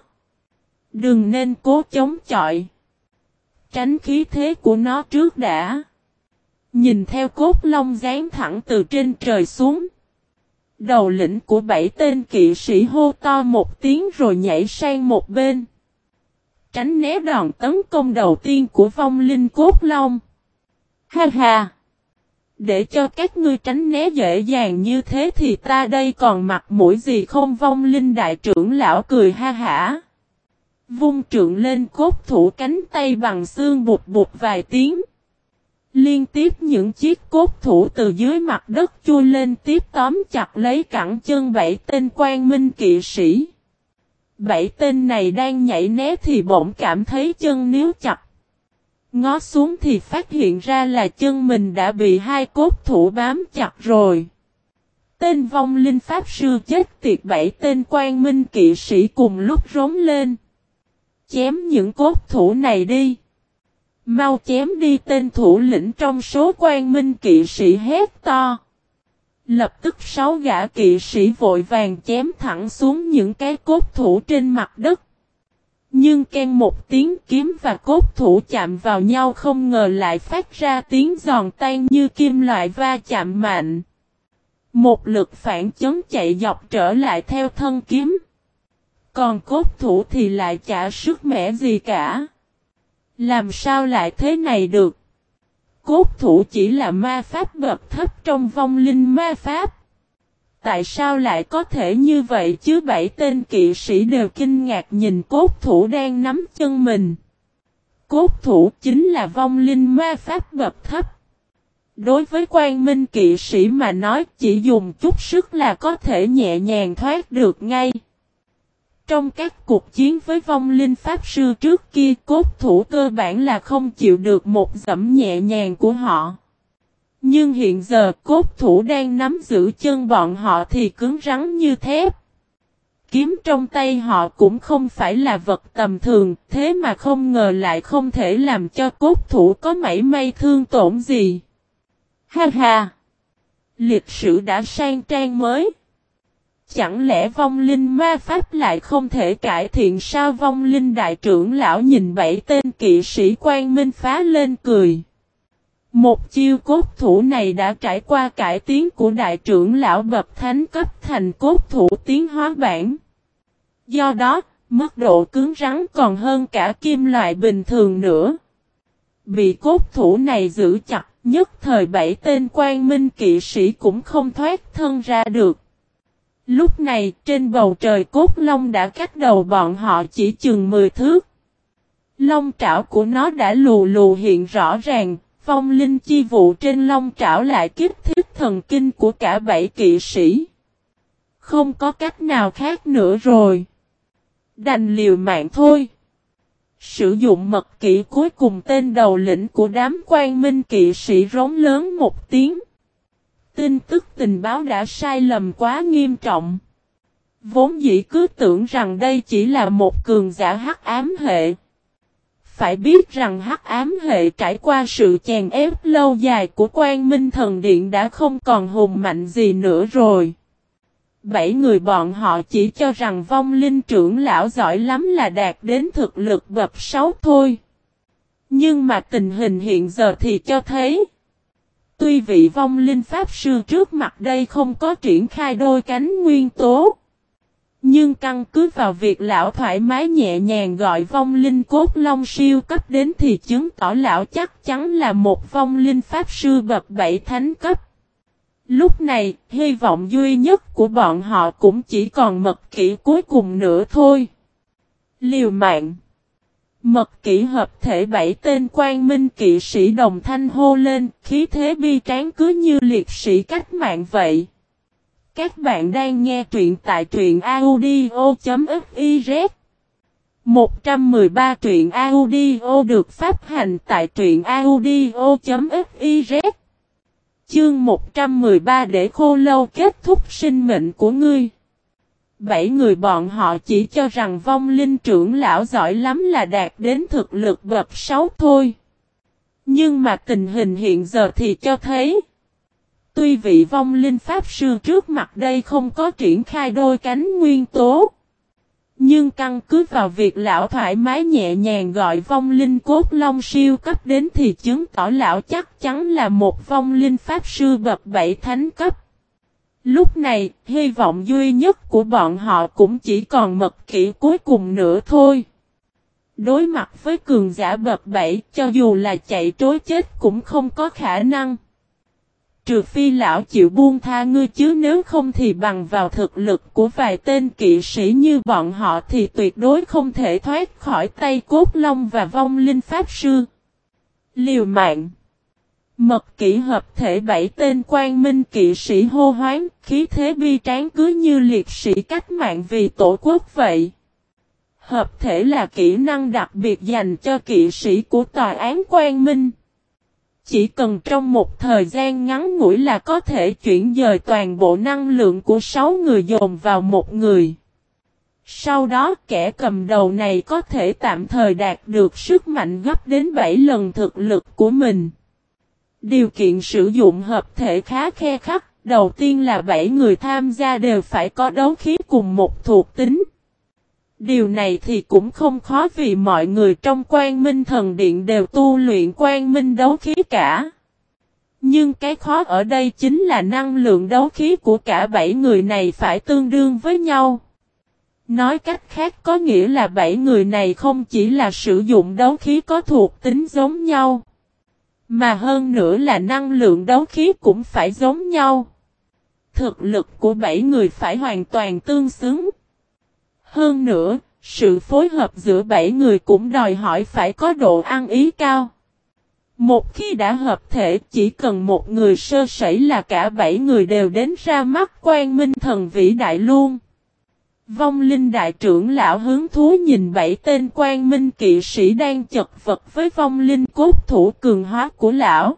Đừng nên cố chống chọi. Tránh khí thế của nó trước đã. Nhìn theo cốt long dán thẳng từ trên trời xuống. Đầu lĩnh của bảy tên kỵ sĩ hô to một tiếng rồi nhảy sang một bên. Tránh né đòn tấn công đầu tiên của vong linh cốt long. Ha ha! Để cho các ngươi tránh né dễ dàng như thế thì ta đây còn mặt mũi gì không vong linh đại trưởng lão cười ha hả. Vung trượng lên cốt thủ cánh tay bằng xương bụt bụt vài tiếng. Liên tiếp những chiếc cốt thủ từ dưới mặt đất chui lên tiếp tóm chặt lấy cẳng chân bảy tên quan minh kỵ sĩ. Bảy tên này đang nhảy né thì bỗng cảm thấy chân níu chặt. Ngó xuống thì phát hiện ra là chân mình đã bị hai cốt thủ bám chặt rồi. Tên vong linh pháp sư chết tiệt, bảy tên quan minh kỵ sĩ cùng lúc rống lên. Chém những cốt thủ này đi. Mau chém đi tên thủ lĩnh trong số quan minh kỵ sĩ hét to. Lập tức sáu gã kỵ sĩ vội vàng chém thẳng xuống những cái cốt thủ trên mặt đất. Nhưng ken một tiếng kiếm và cốt thủ chạm vào nhau không ngờ lại phát ra tiếng giòn tan như kim loại va chạm mạnh. Một lực phản chấn chạy dọc trở lại theo thân kiếm. Còn cốt thủ thì lại chả sức mẻ gì cả. Làm sao lại thế này được? Cốt thủ chỉ là ma pháp bậc thấp trong vong linh ma pháp. Tại sao lại có thể như vậy chứ bảy tên kỵ sĩ đều kinh ngạc nhìn cốt thủ đang nắm chân mình. Cốt thủ chính là vong linh ma pháp bậc thấp. Đối với quan minh kỵ sĩ mà nói, chỉ dùng chút sức là có thể nhẹ nhàng thoát được ngay. Trong các cuộc chiến với vong linh pháp sư trước kia cốt thủ cơ bản là không chịu được một dẫm nhẹ nhàng của họ. Nhưng hiện giờ cốt thủ đang nắm giữ chân bọn họ thì cứng rắn như thép. Kiếm trong tay họ cũng không phải là vật tầm thường, thế mà không ngờ lại không thể làm cho cốt thủ có mảy may thương tổn gì. Ha ha! Lịch sử đã sang trang mới. Chẳng lẽ vong linh ma pháp lại không thể cải thiện sao vong linh đại trưởng lão nhìn bảy tên kỵ sĩ quan minh phá lên cười. Một chiêu cốt thủ này đã trải qua cải tiến của đại trưởng lão bậc thánh cấp thành cốt thủ tiến hóa bản. Do đó, mức độ cứng rắn còn hơn cả kim loại bình thường nữa. Bị cốt thủ này giữ chặt, nhất thời bảy tên quan minh kỵ sĩ cũng không thoát thân ra được. Lúc này, trên bầu trời cốt long đã cách đầu bọn họ chỉ chừng 10 thước. Long trảo của nó đã lù lù hiện rõ ràng, phong linh chi vụ trên long trảo lại kiếp thiết thần kinh của cả bảy kỵ sĩ. Không có cách nào khác nữa rồi. Đành liều mạng thôi. Sử dụng mật kỹ cuối cùng tên đầu lĩnh của đám quan minh kỵ sĩ rống lớn một tiếng. Tin tức tình báo đã sai lầm quá nghiêm trọng. Vốn dĩ cứ tưởng rằng đây chỉ là một cường giả hắc ám hệ. Phải biết rằng hắc ám hệ trải qua sự chèn ép lâu dài của quan minh thần điện đã không còn hùng mạnh gì nữa rồi. Bảy người bọn họ chỉ cho rằng vong linh trưởng lão giỏi lắm là đạt đến thực lực bậc sáu thôi. Nhưng mà tình hình hiện giờ thì cho thấy. Tuy vị vong linh pháp sư trước mặt đây không có triển khai đôi cánh nguyên tố. Nhưng căn cứ vào việc lão thoải mái nhẹ nhàng gọi vong linh cốt long siêu cấp đến thì chứng tỏ lão chắc chắn là một vong linh pháp sư bậc bảy thánh cấp. Lúc này, hy vọng duy nhất của bọn họ cũng chỉ còn mật kỹ cuối cùng nữa thôi. Liều mạng Mật kỹ hợp thể bảy tên quan minh kỵ sĩ đồng thanh hô lên, khí thế bi tráng cứ như liệt sĩ cách mạng vậy. Các bạn đang nghe truyện tại truyện audio.fiz 113 truyện audio được phát hành tại truyện audio.fiz Chương 113 để khô lâu kết thúc sinh mệnh của ngươi. Bảy người bọn họ chỉ cho rằng vong linh trưởng lão giỏi lắm là đạt đến thực lực bậc 6 thôi. Nhưng mà tình hình hiện giờ thì cho thấy. Tuy vị vong linh pháp sư trước mặt đây không có triển khai đôi cánh nguyên tố. Nhưng căn cứ vào việc lão thoải mái nhẹ nhàng gọi vong linh cốt long siêu cấp đến thì chứng tỏ lão chắc chắn là một vong linh pháp sư bậc bảy thánh cấp. Lúc này, hy vọng duy nhất của bọn họ cũng chỉ còn mật kỹ cuối cùng nữa thôi. Đối mặt với cường giả bậc bẫy, cho dù là chạy trối chết cũng không có khả năng. Trừ phi lão chịu buông tha ngươi chứ nếu không thì bằng vào thực lực của vài tên kỵ sĩ như bọn họ thì tuyệt đối không thể thoát khỏi tay cốt long và vong linh pháp sư. Liều mạng Mật kỹ hợp thể bảy tên quan minh kỵ sĩ hô hoáng, khí thế bi tráng cứ như liệt sĩ cách mạng vì tổ quốc vậy. Hợp thể là kỹ năng đặc biệt dành cho kỵ sĩ của tòa án quan minh. Chỉ cần trong một thời gian ngắn ngủi là có thể chuyển dời toàn bộ năng lượng của sáu người dồn vào một người. Sau đó kẻ cầm đầu này có thể tạm thời đạt được sức mạnh gấp đến 7 lần thực lực của mình. Điều kiện sử dụng hợp thể khá khe khắc, đầu tiên là 7 người tham gia đều phải có đấu khí cùng một thuộc tính. Điều này thì cũng không khó vì mọi người trong quan minh thần điện đều tu luyện quan minh đấu khí cả. Nhưng cái khó ở đây chính là năng lượng đấu khí của cả bảy người này phải tương đương với nhau. Nói cách khác có nghĩa là bảy người này không chỉ là sử dụng đấu khí có thuộc tính giống nhau. Mà hơn nữa là năng lượng đấu khí cũng phải giống nhau. Thực lực của bảy người phải hoàn toàn tương xứng. Hơn nữa, sự phối hợp giữa bảy người cũng đòi hỏi phải có độ ăn ý cao. Một khi đã hợp thể chỉ cần một người sơ sẩy là cả bảy người đều đến ra mắt quan minh thần vĩ đại luôn. Vong linh đại trưởng lão hướng thú nhìn bảy tên quan minh kỵ sĩ đang chật vật với vong linh cốt thủ cường hóa của lão.